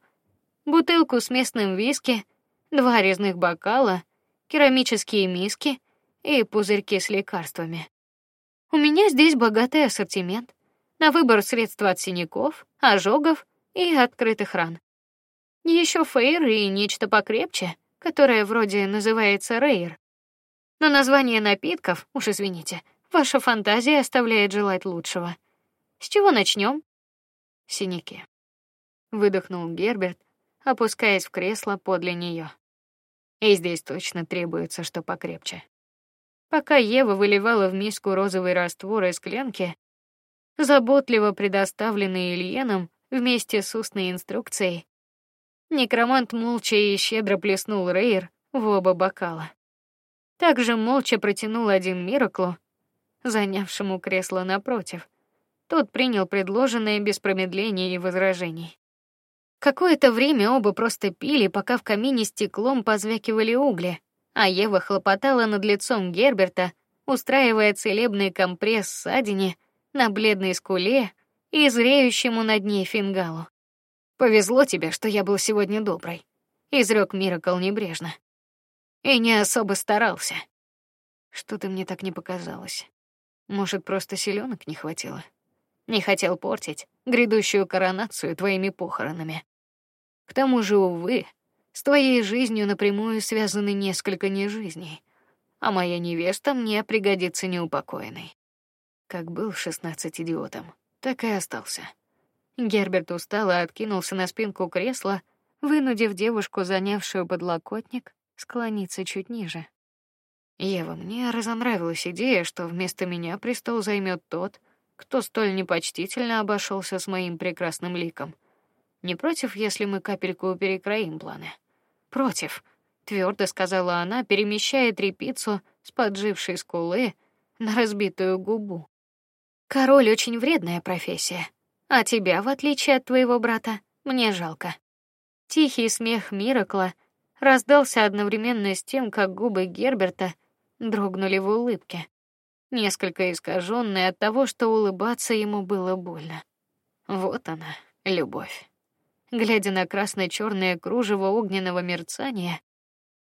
бутылку с местным виски, два резных бокала, керамические миски и пузырьки с лекарствами. У меня здесь богатый ассортимент на выбор средства от синяков, ожогов и открытых ран. Еще фейр и нечто покрепче, которое вроде называется рейр. Но название напитков, уж извините, ваша фантазия оставляет желать лучшего. С чего начнем? Синяки. Выдохнул Герберт, опускаясь в кресло подле нее. И здесь точно требуется что покрепче. Пока Ева выливала в миску розовый раствор из клянки, заботливо предоставленный Ильеном вместе с устной инструкцией, некромант молча и щедро плеснул рейр в оба бокала. Также молча протянул один Мираклу, занявшему кресло напротив. Тот принял предложенное без промедления и возражений. Какое-то время оба просто пили, пока в камине стеклом позвякивали угли, а Ева хлопотала над лицом Герберта, устраивая целебный компресс ссадине на бледной скуле и зреющему над ней фингалу. Повезло тебе, что я был сегодня добрый, изрек Миракл небрежно. И не особо старался. Что-то мне так не показалось. Может, просто силёнок не хватило. Не хотел портить грядущую коронацию твоими похоронами. К тому же, увы, с твоей жизнью напрямую связаны несколько нежизней, а моя невеста мне пригодится неупокоенной. Как был шестнадцать идиотом, так и остался. Герберт устало откинулся на спинку кресла, вынудив девушку, занявшую подлокотник, склониться чуть ниже. Ева, мне разонравилась идея, что вместо меня престол займет тот, кто столь непочтительно обошелся с моим прекрасным ликом. Не против, если мы капельку перекроим планы. Против, твердо сказала она, перемещая трепицу с поджившей скулы на разбитую губу. Король очень вредная профессия, а тебя, в отличие от твоего брата, мне жалко. Тихий смех Миракла раздался одновременно с тем, как губы Герберта дрогнули в улыбке, несколько искаженные от того, что улыбаться ему было больно. Вот она, любовь. Глядя на красно черное кружево огненного мерцания,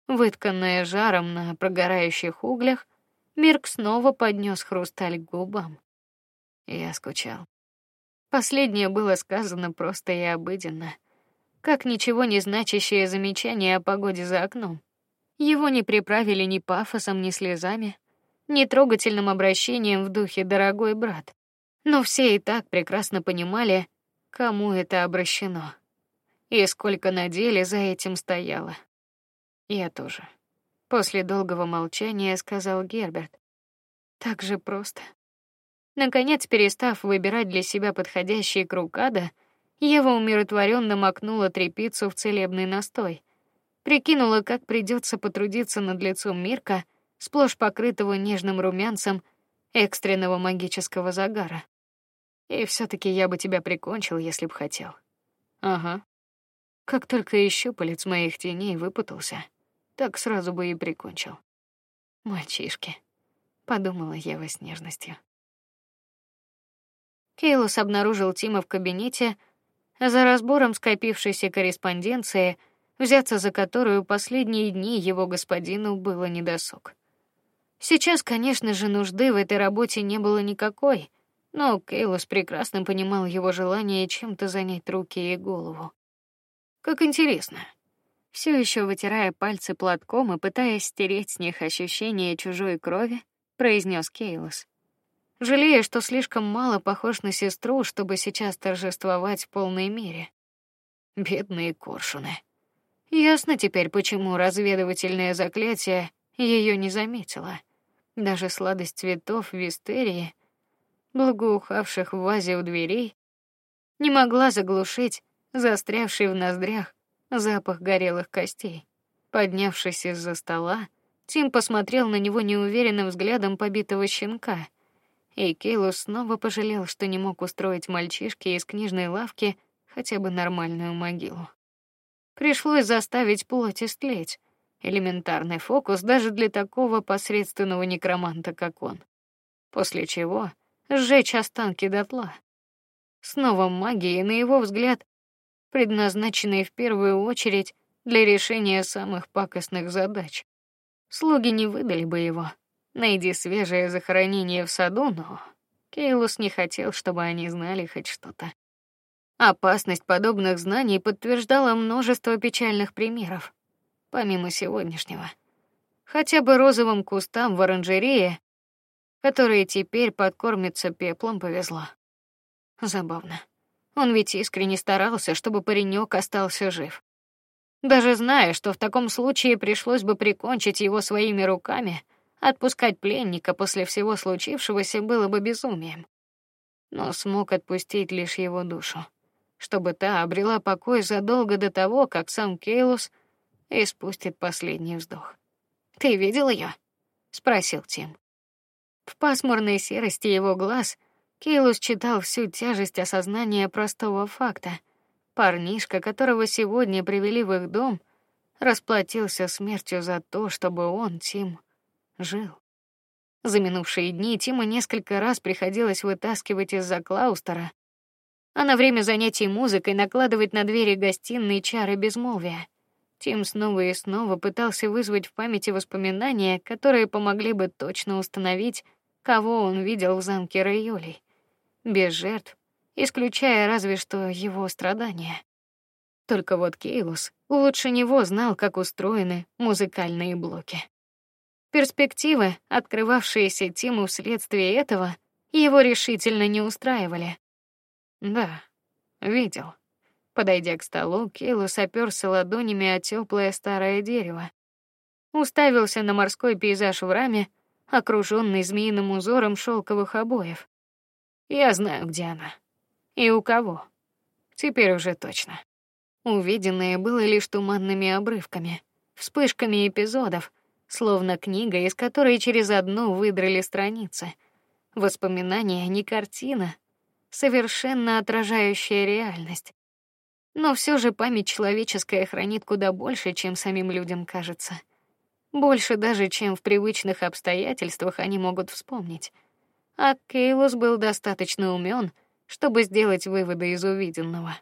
вытканное жаром на прогорающих углях, Мирк снова поднес хрусталь к губам. Я скучал. Последнее было сказано просто и обыденно, как ничего не значащее замечание о погоде за окном. Его не приправили ни пафосом, ни слезами, ни трогательным обращением в духе дорогой брат. Но все и так прекрасно понимали, кому это обращено и сколько на деле за этим стояло. Я тоже. После долгого молчания сказал Герберт. Так же просто. Наконец, перестав выбирать для себя подходящий круг ада, Ева умиротворенно макнула трепицу в целебный настой, прикинула, как придется потрудиться над лицом Мирка, сплошь покрытого нежным румянцем экстренного магического загара. И все таки я бы тебя прикончил, если б хотел. Ага. Как только еще палец моих теней выпутался, так сразу бы и прикончил. Мальчишки, подумала Ева с нежностью. Кейлус обнаружил Тима в кабинете за разбором скопившейся корреспонденции, взяться за которую последние дни его господину было недосуг. Сейчас, конечно же, нужды в этой работе не было никакой, но Кейлус прекрасно понимал его желание чем-то занять руки и голову. Как интересно. Все еще вытирая пальцы платком и пытаясь стереть с них ощущение чужой крови, произнес Кейлос. Жалея, что слишком мало похож на сестру, чтобы сейчас торжествовать в полной мере. Бедные коршуны. Ясно теперь, почему разведывательное заклятие ее не заметило. Даже сладость цветов вистерии, благоухавших в вазе у дверей, не могла заглушить застрявший в ноздрях запах горелых костей. Поднявшись из-за стола, Тим посмотрел на него неуверенным взглядом побитого щенка. И Кейлу снова пожалел, что не мог устроить мальчишке из книжной лавки хотя бы нормальную могилу. Пришлось заставить плоть истлеть. Элементарный фокус даже для такого посредственного некроманта, как он. После чего сжечь останки дотла. Снова магия, на его взгляд, предназначенные в первую очередь для решения самых пакостных задач. Слуги не выдали бы его. Найди свежее захоронение в саду, но Кейлус не хотел, чтобы они знали хоть что-то. Опасность подобных знаний подтверждала множество печальных примеров, помимо сегодняшнего. Хотя бы розовым кустам в оранжерее, которые теперь подкормятся пеплом, повезло. Забавно. Он ведь искренне старался, чтобы паренек остался жив. Даже зная, что в таком случае пришлось бы прикончить его своими руками, отпускать пленника после всего случившегося было бы безумием. Но смог отпустить лишь его душу, чтобы та обрела покой задолго до того, как сам Кейлус испустит последний вздох. Ты видел ее? спросил Тим. В пасмурной серости его глаз Кейлус читал всю тяжесть осознания простого факта. Парнишка, которого сегодня привели в их дом, расплатился смертью за то, чтобы он, Тим, жил. За минувшие дни Тима несколько раз приходилось вытаскивать из-за клаустера, а на время занятий музыкой накладывать на двери гостиной чары безмолвия. Тим снова и снова пытался вызвать в памяти воспоминания, которые помогли бы точно установить, кого он видел в замке Райолей без жертв, исключая разве что его страдания. Только вот Кейлус лучше него знал, как устроены музыкальные блоки. Перспективы, открывавшиеся Тиму вследствие этого, его решительно не устраивали. Да, видел. Подойдя к столу, Кейлус опёрся ладонями о теплое старое дерево, уставился на морской пейзаж в раме, окружённый змеиным узором шелковых обоев Я знаю, где она. И у кого. Теперь уже точно. Увиденное было лишь туманными обрывками, вспышками эпизодов, словно книга, из которой через одну выдрали страницы. Воспоминания, не картина, совершенно отражающая реальность. Но все же память человеческая хранит куда больше, чем самим людям кажется. Больше даже, чем в привычных обстоятельствах они могут вспомнить. А Кейлус был достаточно умен, чтобы сделать выводы из увиденного.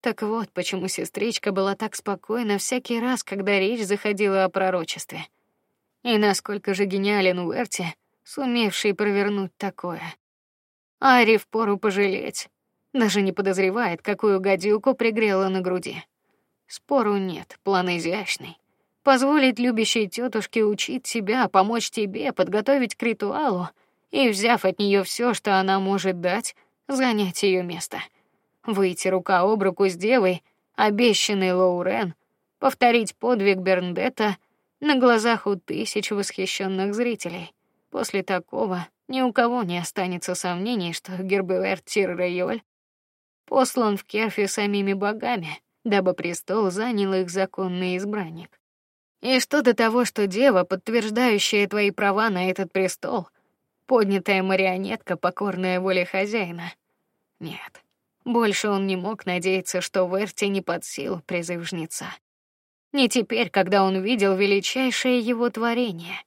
Так вот, почему сестричка была так спокойна всякий раз, когда речь заходила о пророчестве. И насколько же гениален Уэрти, сумевший провернуть такое. Ари впору пожалеть. Даже не подозревает, какую гадюку пригрела на груди. Спору нет, план изящный. Позволить любящей тетушке учить себя, помочь тебе, подготовить к ритуалу и, взяв от нее все, что она может дать, занять ее место. Выйти рука об руку с девой, обещанной Лоурен, повторить подвиг Берндетта на глазах у тысяч восхищенных зрителей. После такого ни у кого не останется сомнений, что Герберт Тиррейоль послан в Керфи самими богами, дабы престол занял их законный избранник. И что до того, что дева, подтверждающая твои права на этот престол, поднятая марионетка, покорная воле хозяина. Нет. Больше он не мог надеяться, что Верти не под силу призыв жнеца. Не теперь, когда он видел величайшее его творение,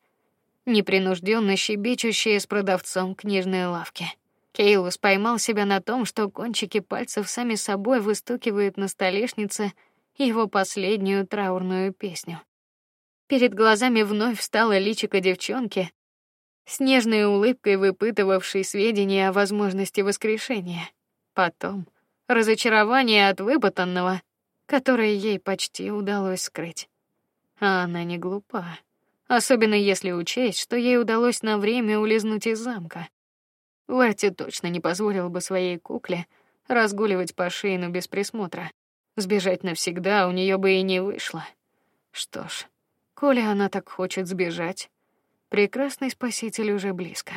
непринужденно щебечущее с продавцом книжной лавки. Кейлус поймал себя на том, что кончики пальцев сами собой выстукивают на столешнице его последнюю траурную песню. Перед глазами вновь встала личико девчонки, с нежной улыбкой выпытывавшей сведения о возможности воскрешения. Потом разочарование от выпытанного, которое ей почти удалось скрыть. А она не глупа, особенно если учесть, что ей удалось на время улизнуть из замка. Лати точно не позволил бы своей кукле разгуливать по Шейну без присмотра. Сбежать навсегда у нее бы и не вышло. Что ж, коли она так хочет сбежать, прекрасный спаситель уже близко.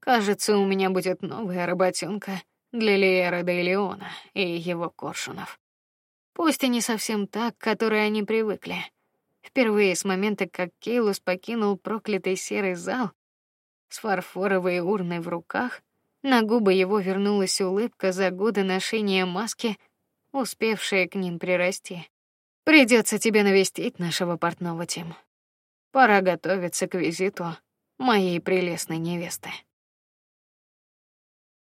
Кажется, у меня будет новая работенка для Лиера де Леона и его коршунов. Пусть и не совсем так, к которой они привыкли. Впервые с момента, как Кейлус покинул проклятый серый зал, с фарфоровой урной в руках, на губы его вернулась улыбка за годы ношения маски, успевшая к ним прирасти. Придется тебе навестить нашего портного Тим. Пора готовиться к визиту моей прелестной невесты.